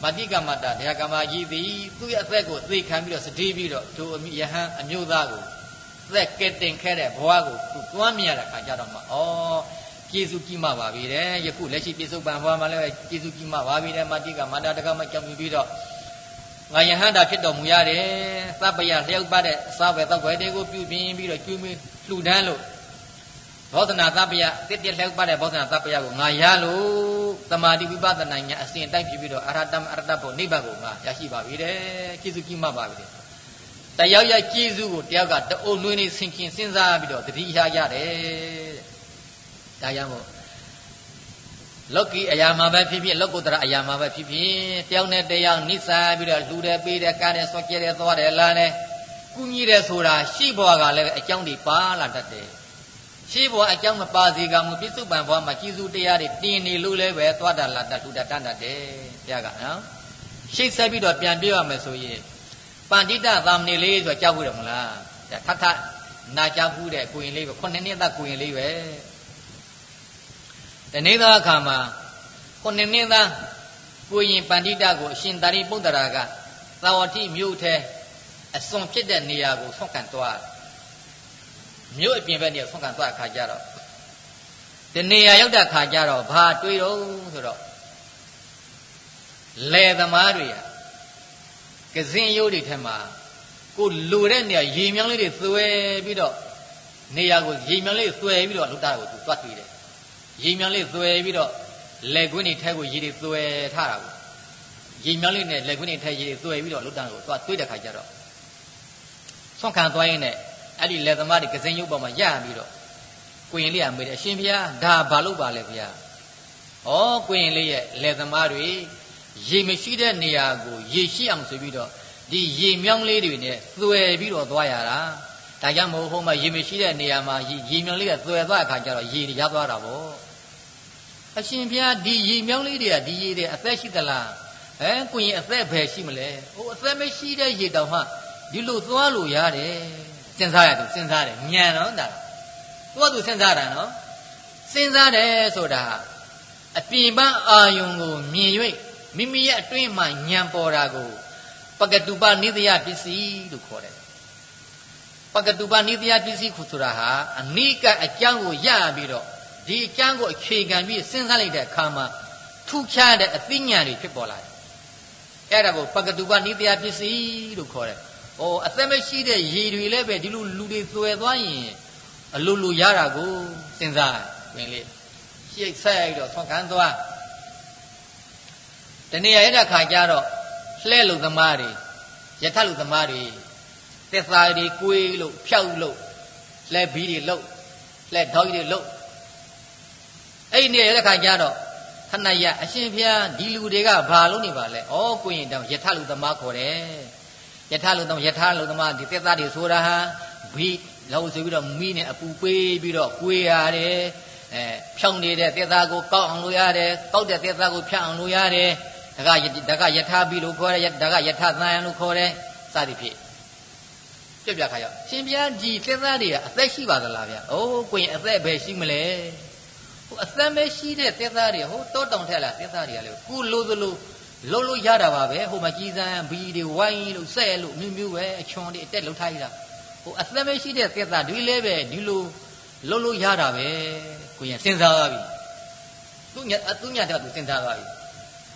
Speaker 1: မတိကမတတရားကမကြီးသည်သူ့ရဲ့အသက်ကိုသိခံပြီးတော့စတိပြီးတော့ဒုအမိယဟန်အမျိုးသားကိုသက်ကဲတင်ခဲ့တဲ့ဘဝကိုသူတွမ်းမြရတဲ့ခါကြတော့မှဩကျေစုကြီးမှပါပြီတဲ့ယခုလက်ရှိပြစ္ဆုတ်ပံဘဝမှာလည်းကျေစုကြီးမှပါပြီတဲ့မတိကမတတကမကြောင့်ပြီးတော့ငါယဟန်တာဖြစ်တော်မူရတယ်သဗ္ဗယလျောက်ပတ်တဲ့အစာပဲသောက်ွယ်တွေကိုပြုပြင်ပြီးတော့ကျွေးမွေးလှူဒန်းလို့ ဘောဓနာသဗ္ဗယတစ်တစ်လျောက်ပတ်တဲ့ဘောဓနာသဗ္ဗယကိုငါရလို့သမာဓိဝိပဿနာဉာဏ်အစဉ်တိုက်ဖြစ်ပြီးတော့အရဟတမအရဟတဖို့နိဗ္ဗာန်ကိုငါရရှိပါပြီတဲ့ကျေးဇူးကြီးမှတ်ပါပြီတဲ့တယောက်ရဲ့ကျေးဇူးကိုတယောက်ကတအုပ်လွင်းနေဆင်ခင်စဉ်းစားပြီးတော့တတိရရတယ်ဒါကြောင့်မို့လောကီအရာမှာပဲဖြစ်ဖြစ်လောကုတ္တရာအရာမှာပဲဖြစ်ဖြစ်တယောက်နဲ့တယောက်နိစ္စပြီးတော့လှူတယ်ပေးတယ်ကမ်းတယ်ဆွကြဲတယ်သွားတယ်လာတယ်ကုညီတယ်ဆိုတာရှိဘွားကလည်းအကြောင်းတွေပါလာတတ်တယ် ရှိဘွားအကြောင်းမပါစေကမူပြစ္စုပန်ဘွားမှာကျေးဇူးတရားတွေတင်နေလို့လည်းပဲသွားတာလာတတ်လှူတာတတ်တတ်တယ်တရားကနော်ရှိတ်ဆက်ပြီးတော့ပြန်ပြောရမယ်ဆိုရင်ပန္တိတသာမဏေလေးဆိုကြောက်ဘူးတယ်မလားထထနာကြောက်ဘူးတဲ့ကိုရင်လေးပဲခုနှစ်နှစ်သားကိုရင်လေးပဲတနေ့သားအခါမှာခုနှစ်နှစ်သားကိုရင်ပန္တိတကိုအရှင်သာရိပုတ္တရာကသာဝတိမြို့ထဲအစွန်ဖြစ်တဲ့နေရာကိုဆွန့်ကန်သွား မြို့အပြင်ဘက်နေဆွန့်ကန်သွားခါကြတော့ဒီနေရာရောက်တဲ့ခါကြတော့ဘာတွေးတော့ဆိုတော့လယ်သမားတွေကကစင်းရိုးတွေထဲမှာကိုလိုတဲ့နေရာရေမြောင်းလေးတွေသွဲပြီးတော့နေရာကိုရေမြောင်းလေးသွဲပြီးတော့လုတာကိုသူတွတ်တွေ့တယ်ရေမြောင်းလေးသွဲပြီးတော့လက်ကွင်းတွေထဲကိုရေတွေသွဲထားတာကိုရေမြောင်းလေးနဲ့လက်ကွင်းတွေထဲရေတွေသွဲပြီးတော့လုတာကိုသွားတွေ့တဲ့ခါကျတော့ဆွန့်ခံသွားရင်းနဲ့ အဲ့ဒီလက်သမားတွေကစင်းရုပ်ပေါ်မှာရပြီးတော့ကိုရင်လေးကမေးတယ်အရှင်ဘုရားဒါဘာလို့ပါလဲဘုရားဩကိုရင်လေးရဲ့လက်သမားတွေရေမရှိတဲ့နေရာကိုရေရှိအောင်ဆိုပြီးတော့ဒီရေမြောင်းလေးတွေနဲ့သွယ်ပြီးတော့သွားရတာဒါကြောင့်မို့ဟိုမှာရေမရှိတဲ့နေရာမှာရေမြောင်းလေးကသွယ်သွားအခါကျတော့ရေရသွားတာပေါ့အရှင်ဘုရားဒီရေမြောင်းလေးတွေကဒီရေတွေအသက်ရှိသလားဟမ်ကိုရင်အသက်ပဲရှိမလဲဟိုအသက်မရှိတဲ့ရေတောင်မှဒီလိုသွားလို့ရတယ် စဉ်းစားရတယ်စဉ်းစားတယ်ညံတော့ဒါသူကသူစဉ်းစားတာနော်စဉ်းစားတယ်ဆိုတာအပြင်ပန်းအာယုံကိုမြင်၍မိမိရဲ့အတွင်းမှာညံပေါ်တာကို ပကတုပနိတယပစ္စည်းလို့ခေါ်တယ်ပကတုပနိတယပစ္စည်းခုဆိုတာဟာအနိကအကြောင်းကိုရပြီးတော့ဒီအကြောင်းကိုအခြေခံပြီးစဉ်းစားလိုက်တဲ့အခါမှာထူးခြားတဲ့အသိဉာဏ်တွေဖြစ်ပေါ်လာတယ်အဲ့ဒါကိုပကတုပနိတယပစ္စည်းလို့ခေါ်တယ်။ ဩအသက်မရှိတဲ့ရေတွေလည်းပဲဒီလိုလူတွေသွယ်သွားရင်အလိုလိုရတာကိုစဉ်းစားဝင်လေရှိတ်ဆက်ရတော့ဆွမ်းခံသွားတနေ့ရတဲ့ခါကျတော့လှဲ့လို့သမားတွေယထလို့သမားတွေသက်သာတွေကိုေးလို့ဖြောက်လို့လဲဘီးတွေလို့လဲထောက်ကြီးတွေလို့အဲ့ဒီနေ့ရတဲ့ခါကျတော့ခဏရအရှင်ဖျားဒီလူတွေကဘာလို့နေပါလဲဩကိုရင်တောင်ယထလူသမားခေါ်တယ် ယထလူသမားယထလူသမားဒီသက်သားတွေဆိုတာဟာဘီလောက်ဆိုပြီးတော့မိနဲ့အပူပေးပြီးတော့ကိုေးရတယ်အဲဖြောင်းနေတဲ့သက်သားကိုကောက်အောင်လို့ရတယ်ကောက်တဲ့သက်သားကိုဖြောင်းအောင်လို့ရတယ်ဒါကဒါကယထာဘီလို့ခေါ်တယ်ဒါကယထာသံယံလို့ခေါ်တယ်စသည်ဖြင့်ပြပြခါရောက်ရှင်ဘုရားကြီးသက်သားတွေကအသက်ရှိပါသလားဗျာအိုးကိုရင်အသက်ပဲရှိမလဲဟိုအသက်ပဲရှိတဲ့သက်သားတွေဟိုတောတောင်ထက်လာသက်သားတွေကလေကိုလိုသလို လုံးလို့ရတာပါပဲဟိုမှာကြီးစံဘီတွေဝိုင်းလို့ဆဲလို့မြူးမြူးပဲအချွန်တွေအတက်လှုပ်ထားရတာဟိုအသက်ပဲရှိတဲ့သက်သားတွေလည်းပဲဒီလိုလုံးလို့ရတာပဲကိုရင်စဉ်းစားသွားပြီသူညသူညတဲ့သူစဉ်းစားသွားပြီ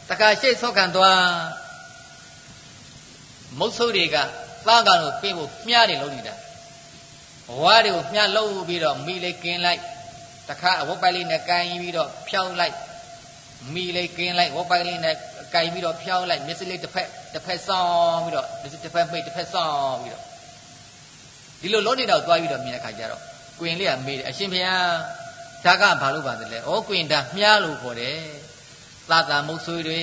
Speaker 1: တခါရှေ့ဆော့ခံသွားမုတ်ဆိုးတွေကသားကတော့ပြင်းဖို့မြားတယ်လုံးနေတာဝါးတွေကိုမြားလုံးပြီးတော့မိလေးกินလိုက်တခါအဝတ်ပိုက်လေးနဲ့ကန်ပြီးတော့ဖြောင်းလိုက်မိလေးกินလိုက်ဝတ်ပိုက်လေးနဲ့ ကန်ပြီးတော့ဖြောင်းလိုက်မျက်စိလေးတစ်ဖက်တစ်ဖက်ဆောင်းပြီးတော့မျက်စိတစ်ဖက်မိတ်တစ်ဖက်ဆောင်းပြီးတော့ဒီလိုလုံးနေတော့သွားပြီးတော့မြင်တဲ့ခါကျတော့ကွင်လေးကမေးတယ်အရှင်ဘုရားဒါကဘာလို့ပါသလဲဩကွင်ဒါမြားလို့ခေါ်တယ်သာသာမုတ်ဆွေတွေ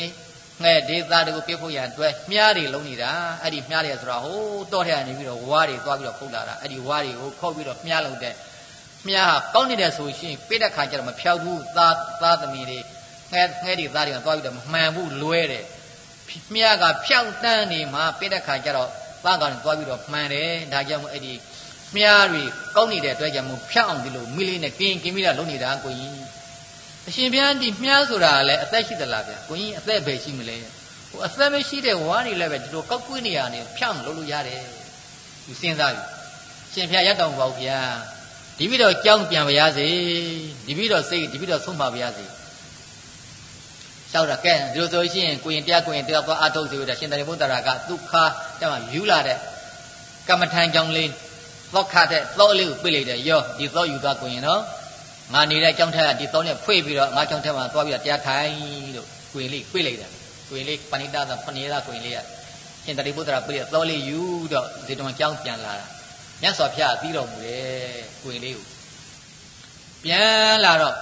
Speaker 1: ငှဲ့ဒေသတွေကိုပြဖို့ရန်အတွက်မြားတွေလုံးနေတာအဲ့ဒီမြားတွေဆိုတာဟိုးတော့ထဲကနေပြီးတော့ဝါးတွေသွားပြီးတော့ဖုတ်လာတာအဲ့ဒီဝါးတွေကိုခုတ်ပြီးတော့မြားလုံးတဲ့မြားဟာကောင်းနေတယ်ဆိုရှင်ပြတဲ့ခါကျတော့မဖြောက်ဘူးသားသားသမီးတွေ ငှဲ့ငှဲ့တွေသားတွေကသွားပြီးတော့မမှန်ဘူးလွဲတယ်မြားကဖြောက်တန်းနေမှာပြတဲ့ခါကျတော့သားကောင်တွေသွားပြီးတော့မှန်တယ်ဒါကြောင့်မို့အဲ့ဒီမြားတွေကောင်းနေတဲ့အတွက်ကြောင့်မို့ဖြောက်အောင်ဒီလိုမိလေးနဲ့ကင်းကင်းပြီးတော့လုံးနေတာကိုကြီးအရှင်ဘုရားဒီမြားဆိုတာလည်းအသက်ရှိသလားဗျာကိုကြီးအသက်ပဲရှိမလဲဟိုအသက်မရှိတဲ့ဝါးတွေလည်းပဲဒီလိုကောက်ကွေးနေရနေဖြောင်းလို့လို့ရတယ်သူစဉ်းစားပြီရှင်ဘုရားရတောင်ပေါ့ဗျာဒီပြီးတော့ကြောင်းပြန်ပါရစေဒီပြီးတော့စိတ်ဒီပြီးတော့ဆုံးပါပါရစေ လျှောက်တာကဲဒီလိုဆိုရှင်ကိုရင်တရားကိုရင်တရားသွားအထုတ်စေရတာရှင်တရိဘုဒ္ဓရာကဒုက္ခတမယူလာတဲ့ကမ္မထံကြောင့်လေးသောခတဲ့သောလေးကိုပြိလိုက်တယ်ရောဒီသောယူသွားကိုရင်နော်ငါနေတဲ့အကြောင်းထက်ကဒီသောနဲ့ဖွေ့ပြီးတော့ငါကြောင်းထက်မှာသွားပြီးတော့တရားထိုင်လို့ကိုရင်လေးပြိလိုက်တယ်ကိုရင်လေးပဏိတသာဖဏေသာကိုရင်လေးကရှင်တရိပုတ္တရာပြည့်သောလေးယူတော့ဇေတဝန်ကျောင်းပြန်လာတာမြတ်စွာဘုရားပြီးတော်မူတယ်ကိုင်လေးကိုပြန်လာတော့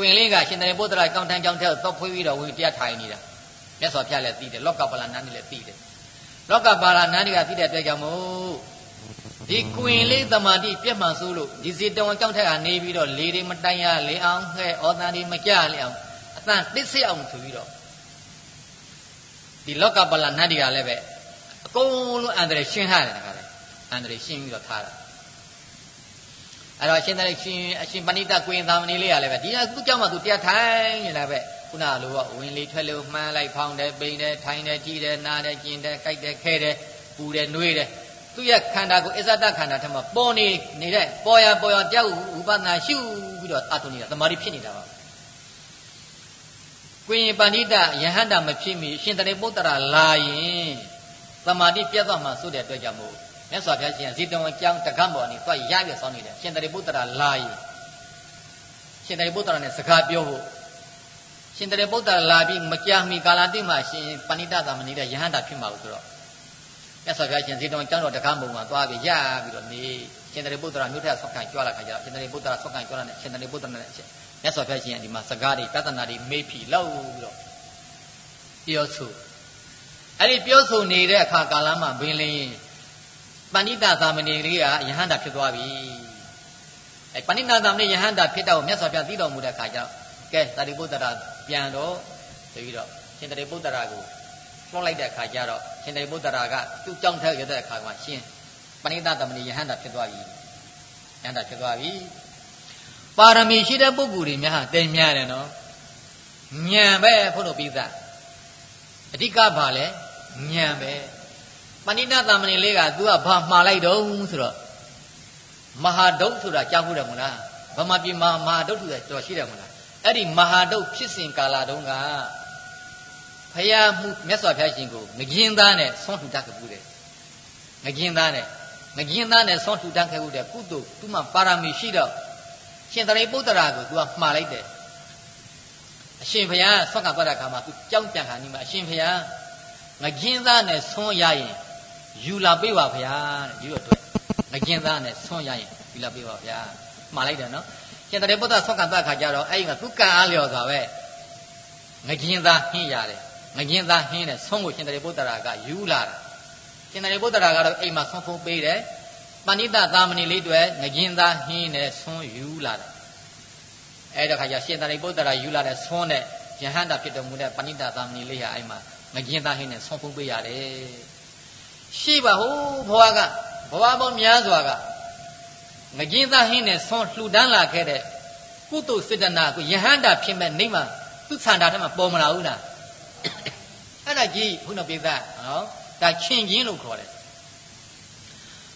Speaker 1: ကိုင်လေးကရှင်တရိပုတ္တရာကောင်းထမ်းကျောင်းထဲကိုသောဖွေးပြီးတော့ဝင်တရားထိုင်နေတာမြတ်စွာဘုရားလည်းသိတယ်လောကပလနန်းလည်းသိတယ်လောကပါလာနန်းတွေကသိတဲ့အတွက်ကြောင့်မို့ဒီကွင်လေးတမာတိပြက်မှန်ဆိုးလို့ဒီစီတဝန်ကြောက်ထက်ကနေပြီးတော့လေတွေမတိုင်ရလေအောင်ဟဲ့ဩတန်တွေမကြလေအောင်အတန်တစ်စစ်အောင်ဆိုပြီးတော့ဒီလောကပလာနတ်တွေကလည်းပဲအကုန်လုံးအန္တရာယ်ရှင်းထားတယ်တခါလေအန္တရာယ်ရှင်းပြီးတော့ထားတာ အဲ့တော့ရှင်းတယ်ရှင်းအရှင်ပဏိတကွင်သာမဏေလေးကလည်းပဲဒီကသူ့ကြောင့်မှသူတရားထိုင်နေတာပဲခုနလိုကဝင်လေထွက်လို့မှန်းလိုက်ဖောင်းတယ်ပိန်တယ်ထိုင်တယ်ကြည်တယ်နားတယ်ကျင်တယ်ကြိုက်တယ်ခဲတယ်ပူတယ်နှွေးတယ်သူ့ရဲ့ခန္ဓာကိုအစ္ဆဒခန္ဓာထက်မှပေါ်နေနေတဲ့ပေါ်ရပေါ်ရတယောက်ဥပဒနာရှုပြီးတော့အထုနေတာတမာတိဖြစ်နေတာပါကွင်ပဏိတယဟန္တာမဖြစ်မီရှင်တရေပုတ္တရာလာရင်တမာတိပြတ်သွားမှဆိုတဲ့အတွက်ကြောင့်မို့ မြတ်စွာဘုရားရှင်ဇေတဝန်ကျောင်းတကံပေါ်နေသွားရရဆောင်းနေတယ်ရှင်တရေပုတ္တရာလာရင်ရှင်တရေပုတ္တရာနဲ့စကားပြောဖို့ရှင်တရေပုတ္တရာလာပြီးမကြာမီကာလတိမှရှင်ပဏိတသမဏိတဲ့ယဟန္တာဖြစ်မှာလို့ဆိုတော့မြတ်စွာဘုရားရှင်ဇေတဝန်ကျောင်းတော်တကံပေါ်မှာသွားပြီးရပြီးတော့နေရှင်တရေပုတ္တရာမြို့ထက်ဆောက်ခံကြွလာခါကျတော့ရှင်တရေပုတ္တရာဆောက်ခံကြွလာတဲ့ရှင်တရေပုတ္တရာနဲ့မြတ်စွာဘုရားရှင်ဒီမှာစကားတွေတသနာတွေမေးဖြီလောက်ပြီးတော့ပြောဆိုအဲ့ဒီပြောဆိုနေတဲ့အခါကာလမှာဘင်းလင်း ပဏိတသာမဏေလေးကယဟန္တာဖြစ်သွားပြီအဲပဏိတသာမဏေယဟန္တာဖြစ်တော့မြတ်စွာဘုရားသိတော်မူတဲ့အခါကျတော့ကဲတာရိပုတ္တရာပြန်တော့ဆိုပြီးတော့ရှင်တရိပုတ္တရာကိုလွှတ်လိုက်တဲ့အခါကျတော့ရှင်တရိပုတ္တရာကသူ့ကြောင့်ထက်ရတဲ့အခါမှာရှင်ပဏိတသမဏေယဟန္တာဖြစ်သွားပြီယဟန္တာဖြစ်သွားပြီပါရမီရှိတဲ့ပုဂ္ဂိုလ်တွေများတင်များတယ်နော်ညံပဲဖုန်းတို့ပြီးသားအဓိကဘာလဲညံပဲ ပဏိတသမဏေလေးက तू ကဘာမှားလိုက်တော့ဆိုတော့မဟာဒုတ်ဆိုတာကြားဘူးတယ်မလားဗမာပြည်မှာမဟာဒုတ်ဆိုတာတော်ရှိတယ်မလားအဲ့ဒီမဟာဒုတ်ဖြစ်စဉ်ကာလတုန်းကဖယားမှုမြတ်စွာဘုရားရှင်ကိုငကြင်းသားနဲ့ဆွန့်ထူတတ်ခဲ့ဘူးတယ်ငကြင်းသားနဲ့ငကြင်းသားနဲ့ဆွန့်ထူတတ်ခဲ့ဘူးတယ်ကုသိုလ်သူမှပါရမီရှိတော့ရှင်တရိပုတ္တရာကို तू ကမှားလိုက်တယ်အရှင်ဘုရားဆွန့်ကပ်သွားတဲ့အခါမှာ तू ကြောင်းပြန်ခါနေမှာအရှင်ဘုရားငကြင်းသားနဲ့ဆွန့်ရရင် ယူလာပေးပါဗျာတဲ့ယူရတော့ငကြင်းသားနဲ့ဆွန့်ရရင်ယူလာပေးပါဗျာမှားလိုက်တယ်နော်ရှင်တရေပုတ္တဆွန့်ကပ်သွားခါကြတော့အဲ့ဒီကသူကံအားလျော်စွာပဲငကြင်းသားဟင်းရတယ်ငကြင်းသားဟင်းတဲ့ဆွန့်ကိုရှင်တရေပုတ္တရာကယူလာတာရှင်တရေပုတ္တရာကတော့အိမ်မှာဆွန့်ဖုံးပေးတယ်ပဏိတသာမဏေလေးတွေငကြင်းသားဟင်းနဲ့ဆွန့်ယူလာတာအဲ့တော့ခါကျရှင်တရေပုတ္တရာယူလာတဲ့ဆွန့်နဲ့ယဟန္တာဖြစ်တော်မူတဲ့ပဏိတသာမဏေလေးဟာအဲ့မှာငကြင်းသားဟင်းနဲ့ဆွန့်ဖုံးပေးရတယ် ရှိပါဟိုးဘဝကဘဝပေါင်းများစွာကငကြင်းသားဟင်းနဲ့ဆွန့်လှူဒန်းလာခဲ့တဲ့ကုသိုလ်စေတနာကိုယဟန္တာဖြစ်မဲ့နေမှာသူ့ဆန္ဒထဲမှာပေါ်မလာဘူးလားအဲ့ဒါကြီးဘုန်းတော်ပိသနော်ဒါချင်းချင်းလို့ခေါ်တယ်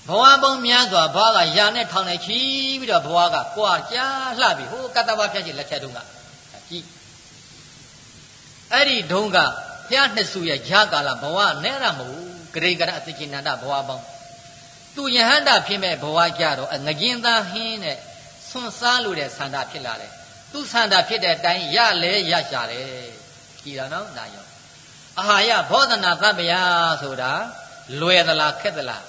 Speaker 1: ဘဝပေါင်းများစွာဘဝကရာနဲ့ထောင်နဲ့ချီပြီးတော့ဘဝကကွာကြားလှပြီဟိုကတ္တဗဖြတ်ကြီးလက်ချက်တုန်းကကြီးအဲ့ဒီတုန်းကဘုရားနှစ်စုရဲ့ဂျာကာလဘဝနဲ့ရမဟုတ် ဂရိကရအသကိဏန္တဘဝပေါင်းသူယဟန္တာဖြစ်မဲ့ဘဝကြတော့ငကြင်းသားဟင်းနဲ့ဆွန်စားလို့တဲ့ဆန္ဒဖြစ်လာတယ်သူဆန္ဒဖြစ်တဲ့အတိုင်းရလဲရရှာတယ်ကြည်တာနော်နာယောအာဟာယဘောဓနာသဗ္ဗယဆိုတာလွယ်သလားခက်သလား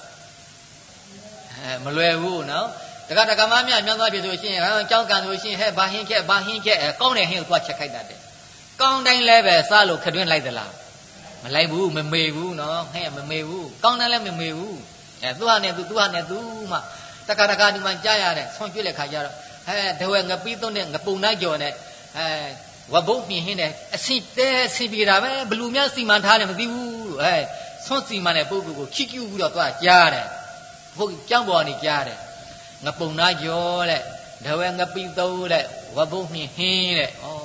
Speaker 1: အဲမလွယ်ဘူးနော်တက္ကတက္ကမမြတ်မြတ်သွားပြီဆိုရှင်ဟောကြောင်းကန်ဆိုရှင်ဟဲ့ဘာဟင်းခက်ဘာဟင်းခက်အဲကောင်းတဲ့ဟင်းကိုသွားချက်ခိုက်တတ်တယ်ကောင်းတိုင်းလည်းပဲစားလို့ခတွင်းလိုက်သလား မလိုက်ဘူးမမေဘူးနော်ဟဲ့မမေဘူးကောင်းတယ်လည်းမမေဘူးအဲသူဟာနဲ့သူသူဟာနဲ့သူမှတက္ကတက္ကဒီမှာကြားရတယ်ဆွန်ကျွေးတဲ့ခါကျတော့ဟဲ့ဒဝဲငပိသွန်းတဲ့ငပုံနာကြော်နဲ့အဲဝဘုတ်မြင်ဟင်းနဲ့အစီတဲစီပြေတာပဲဘလူများစီမံထားတယ်မသိဘူးအဲဆွန့်စီမံတဲ့ပုဂ္ဂိုလ်ကိုခိကျူပြီးတော့သွားကြားတယ်ဘုတ်ကြောင်းပေါ်ကနေကြားတယ်ငပုံနာကြော်တဲ့ဒဝဲငပိသုံးတဲ့ဝဘုတ်မြင်ဟင်းတဲ့ဩ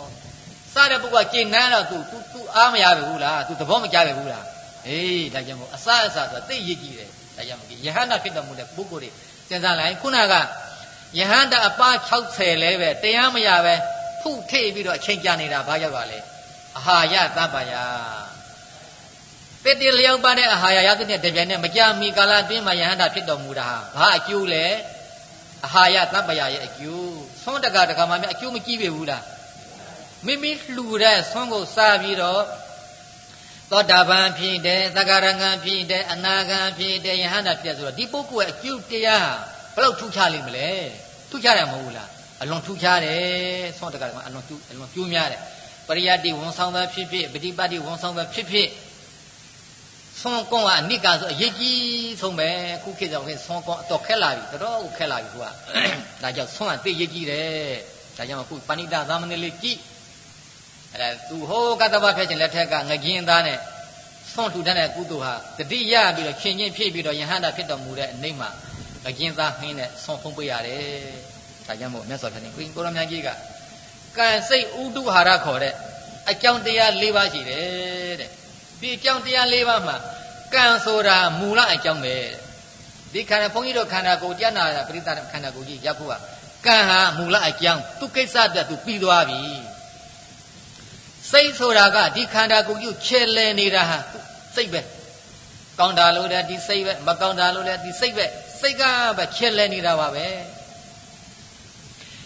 Speaker 1: စတဲ့ပုဂ္ဂိုလ်ကကျင်နန်းတော့ तू तू तू အားမရပဲဘူးလား तू သဘောမကျပဲဘူးလားအေးဒါကြောင့်မို့အစအစဆိုတာသိရည်ကြီးတယ်ဒါကြောင့်မို့ယဟန္တာဖြစ်တော်မူတဲ့ပုဂ္ဂိုလ်တွေစဉ်းစားလိုက်ခုနကယဟန္တာအပါ60လဲပဲတရားမရပဲဖုထေပြီးတော့အချိန်ကြာနေတာဘာရောက်ပါလဲအာဟာရသဗ္ဗယတတိလျောက်ပါတဲ့အာဟာရရတဲ့တပြိုင်နဲ့မကြမီကာလအတွင်းမှာယဟန္တာဖြစ်တော်မူတာဟာဘာအကျိုးလဲအာဟာရသဗ္ဗယရဲ့အကျိုးသွန်းတကတကမှမြအကျိုးမကြည့်ပေဘူးလား မိမိလှူတဲ့ဆွမ်းကိုစားပြီးတော့သောတာပန်ဖြစ်တယ်သက္ကာရကံဖြစ်တယ်အနာဂံဖြစ်တယ်ယဟန္တာဖြစ်ဆိုတော့ဒီပုဂ္ဂိုလ်ရဲ့အကျုပ်တရားဘယ်လောက်ထူးခြားလိမ့်မလဲထူးခြားတယ်မဟုတ်ဘူးလားအလွန်ထူးခြားတယ်သောတက္ကရာကအလွန်ထူးအလွန်ကျိုးများတယ်ပရိယတ်တိဝန်ဆောင်တာဖြစ်ဖြစ်ပฏิပတ်တိဝန်ဆောင်တာဖြစ်ဖြစ်ဆွန်ကွန်ကအနိကဆိုအရေးကြီးဆုံးပဲခုခေတ်ကြောင့်ဆွန်ကွန်အတော်ခက်လာပြီတော်တော်ခက်လာပြီကွာဒါကြောင့်ဆွန်ကသိရေးကြီးတယ်ဒါကြောင့်ခုပဏိတသာမဏေလေးကြည့် အဲ့ဒါသူဟိုကတ္တဗဖြစ်ခြင်းလက်ထက်ကငကင်းသားနဲ့ဆွန်ထူတဲ့ကုသိုလ်ဟာတတိယပြီးတော့ခင်ချင်းဖြည့်ပြီးတော့ယဟန္တာဖြစ်တော်မူတဲ့အနိမ့်မှာငကင်းသားဟင်းနဲ့ဆွန်ဖုံးပေးရတယ်ဒါကြောင့်မို့မြတ်စွာဘုရားရှင်ကိုကိုရမကြီးကကံစိတ်ဥတုဟာရခေါ်တဲ့အကြောင်းတရား၄ပါးရှိတယ်တဲ့ဒီအကြောင်းတရား၄ပါးမှာကံဆိုတာမူလအကြောင်းပဲဒီခန္ဓာဘုန်းကြီးတို့ခန္ဓာကိုယ်တရားနာတာပရိသတ်ခန္ဓာကိုယ်ကြီးရပ်ဖို့ကကံဟာမူလအကြောင်းသူကိစ္စပြသူပြီးသွားပြီ စိတ်ဆိုတာကဒီခန္ဓာကိုယ်ကြီးချဲလဲနေတာဟာစိတ်ပဲကောင်းတာလို့လည်းဒီစိတ်ပဲမကောင်းတာလို့လည်းဒီစိတ်ပဲစိတ်ကပဲချဲလဲနေတာပါပဲ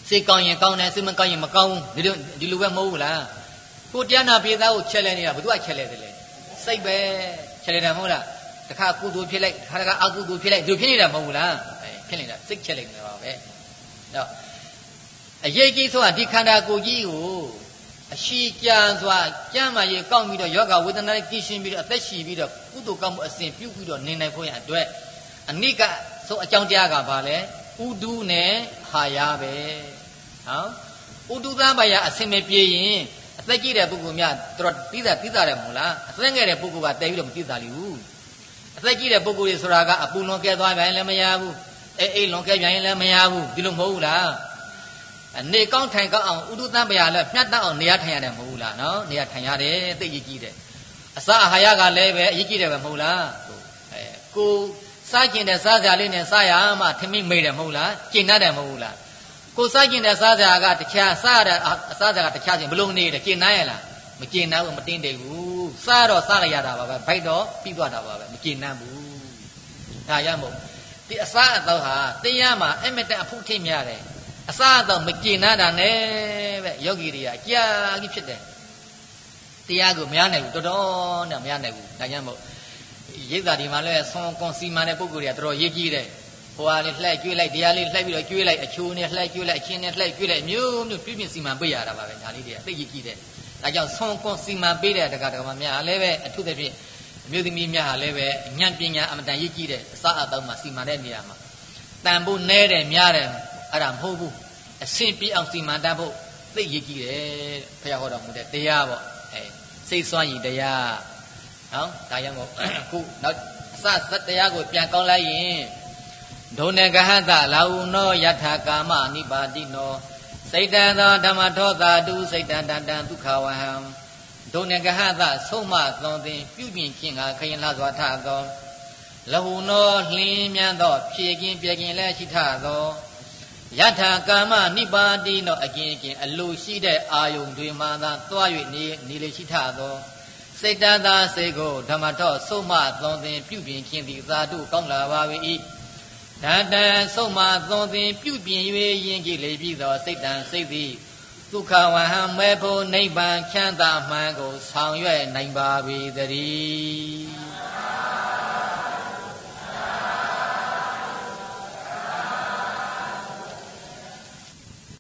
Speaker 1: စိတ်ကောင်းရင်ကောင်းတယ်စိတ်မကောင်းရင်မကောင်းဘူးဒီလိုဒီလိုပဲမဟုတ်ဘူးလားကိုတရားနာပြေသားကိုချဲလဲနေတာဘယ်သူကချဲလဲတယ်လဲစိတ်ပဲချဲလဲတာမဟုတ်လားတခါကုသိုလ်ဖြစ်လိုက်တခါတခါအကုသိုလ်ဖြစ်လိုက်ဒီဖြစ်နေတာမဟုတ်ဘူးလားအဲဖြစ်နေတာစိတ်ချဲလဲနေတာပါပဲတော့အရေးကြီးဆုံးကဒီခန္ဓာကိုယ်ကြီးကို အရှိကြံစွာကြမ်းမာရေးကောက်ပြီးတော့ယောဂဝေဒနာနဲ့ကြည်ရှင်ပြီးတော့အသက်ရှည်ပြီးတော့ကုသိုလ်ကောက်မှုအစဉ်ပြုပြီးတော့နေနိုင်ဖို့ရအတွက်အနိကဆုံးအကြောင်းတရားကဘာလဲဥဒုနဲ့ဟာရပဲဟောဥဒုသံဘာယအစင်မပြေရင်အသက်ကြီးတဲ့ပုဂ္ဂိုလ်များတော်တိသာတိသာတယ်မို့လားအသက်ငယ်တဲ့ပုဂ္ဂိုလ်ကတဲပြီးတော့မတိသာလိဘူးအသက်ကြီးတဲ့ပုဂ္ဂိုလ်တွေဆိုတာကအပူလွန်ကဲသွားပြန်လည်းမရဘူးအေးအေးလွန်ကဲပြန်ရင်လည်းမရဘူးဒီလိုမဟုတ်ဘူးလား နေကောင်းထိုင်ကောင်းအောင်ဥဒုသံပယလည်းမျတ်တအောင်နေရထိုင်ရတယ်မဟုတ်ဘူးလားနော်နေရထိုင်ရတယ်သိကြီးကြီးတယ်အစာအာဟာရကလည်းပဲအရေးကြီးတယ်ပဲမဟုတ်လားအဲကိုစားကျင်တဲ့စားစရာလေးနဲ့စားရမှထမင်းမေးတယ်မဟုတ်လားကျင်တတ်တယ်မဟုတ်ဘူးလားကိုစားကျင်တဲ့စားစရာကတခြားစားရတဲ့အစားစရာကတခြားချင်းဘလို့နေတယ်ကျင်နိုင်ရလားမကျင်နိုင်ဘူးမတင်းတယ်ဘူးစားတော့စားရရတာပါပဲဘိုက်တော့ပြီးသွားတာပါပဲမကျင်နိုင်ဘူးဒါရမို့ဒီအစားအသောက်ဟာတရားမှာအမတန်အဖုထိများတယ် အစားအသောက်မကျင်နာတာနဲ့ပဲယောဂီတွေကကြာကြီးဖြစ်တယ်တရားကိုမရနိုင်ဘူးတော်တော်နဲ့မရနိုင်ဘူးဒါကြောင့်မို့ရိတ်တာဒီမှာလဲဆွန်ကွန်စီမန်တဲ့ပုံကိုယ်တွေကတော်တော်ရေးကြီးတယ်ဟိုဟာလေးလှည့်ကျွေးလိုက်တရားလေးလှည့်ပြီးတော့ကျွေးလိုက်အချိုးနဲ့လှည့်ကျွေးလိုက်အချင်းနဲ့လှည့်ကျွေးလိုက်မျိုးမျိုးပြည့်ပြည့်စီမံပေးရတာပါပဲဒါလေးတွေကသိကြီးကြီးတယ်ဒါကြောင့်ဆွန်ကွန်စီမံပေးတဲ့တက္ကသမားများလည်းပဲအထူးသဖြင့်အမျိုးသမီးများဟာလည်းပဲဉာဏ်ပညာအမတန်ရေးကြီးတဲ့အစအတော့မှစီမံတဲ့နေရာမှာတန်ဖို့နဲတယ်များတယ် အဲ့ဒါမဟုတ်ဘူးအဆင်ပြေအောင်စီမံတတ်ဖို့သိရေးကြီးတယ်ဖခင်ဟောတော်မူတဲ့တရားပေါ့အဲစိတ်စွမ်းရည်တရားနော်ဒါကြောင့်မို့ခုနောက်အစသတရားကိုပြန်ကောင်းလိုက်ရင်ဒုနေကဟတလာဟုနောယထာကာမနိပါတိနောစိတ်တံသောဓမ္မထောသာတုစိတ်တံတတံဒုက္ခဝဟံဒုနေကဟတဆုံးမသွန်သင်ပြုပြင်ခြင်းကခရင်လာစွာထသောလဟုနောလင်းမြန်းသောဖြည့်ကင်းပြကင်းလဲရှိထသော ယထာကာမနိပါတိနောအကျဉ်းကျဉ်အလိုရှိတဲ့အာယုန်တွေမှသာသွား၍နေနေလေရှိထသောစိတ်တသာစိတ်ကိုဓမ္မတော်ဆုံးမသွန်သင်ပြုပြင်ခြင်းသည်သာတုကောင်းလာပါ၏ဓာတံဆုံးမသွန်သင်ပြုပြင်၍ယဉ်ကြည်လေပြီးသောစိတ်တံစိတ်သည်ဒုက္ခဝဟံမဲဖို့နိဗ္ဗာန်ချမ်းသာမှန်ကို ဆောင်ရွက်နိုင်ပါ၏တည်း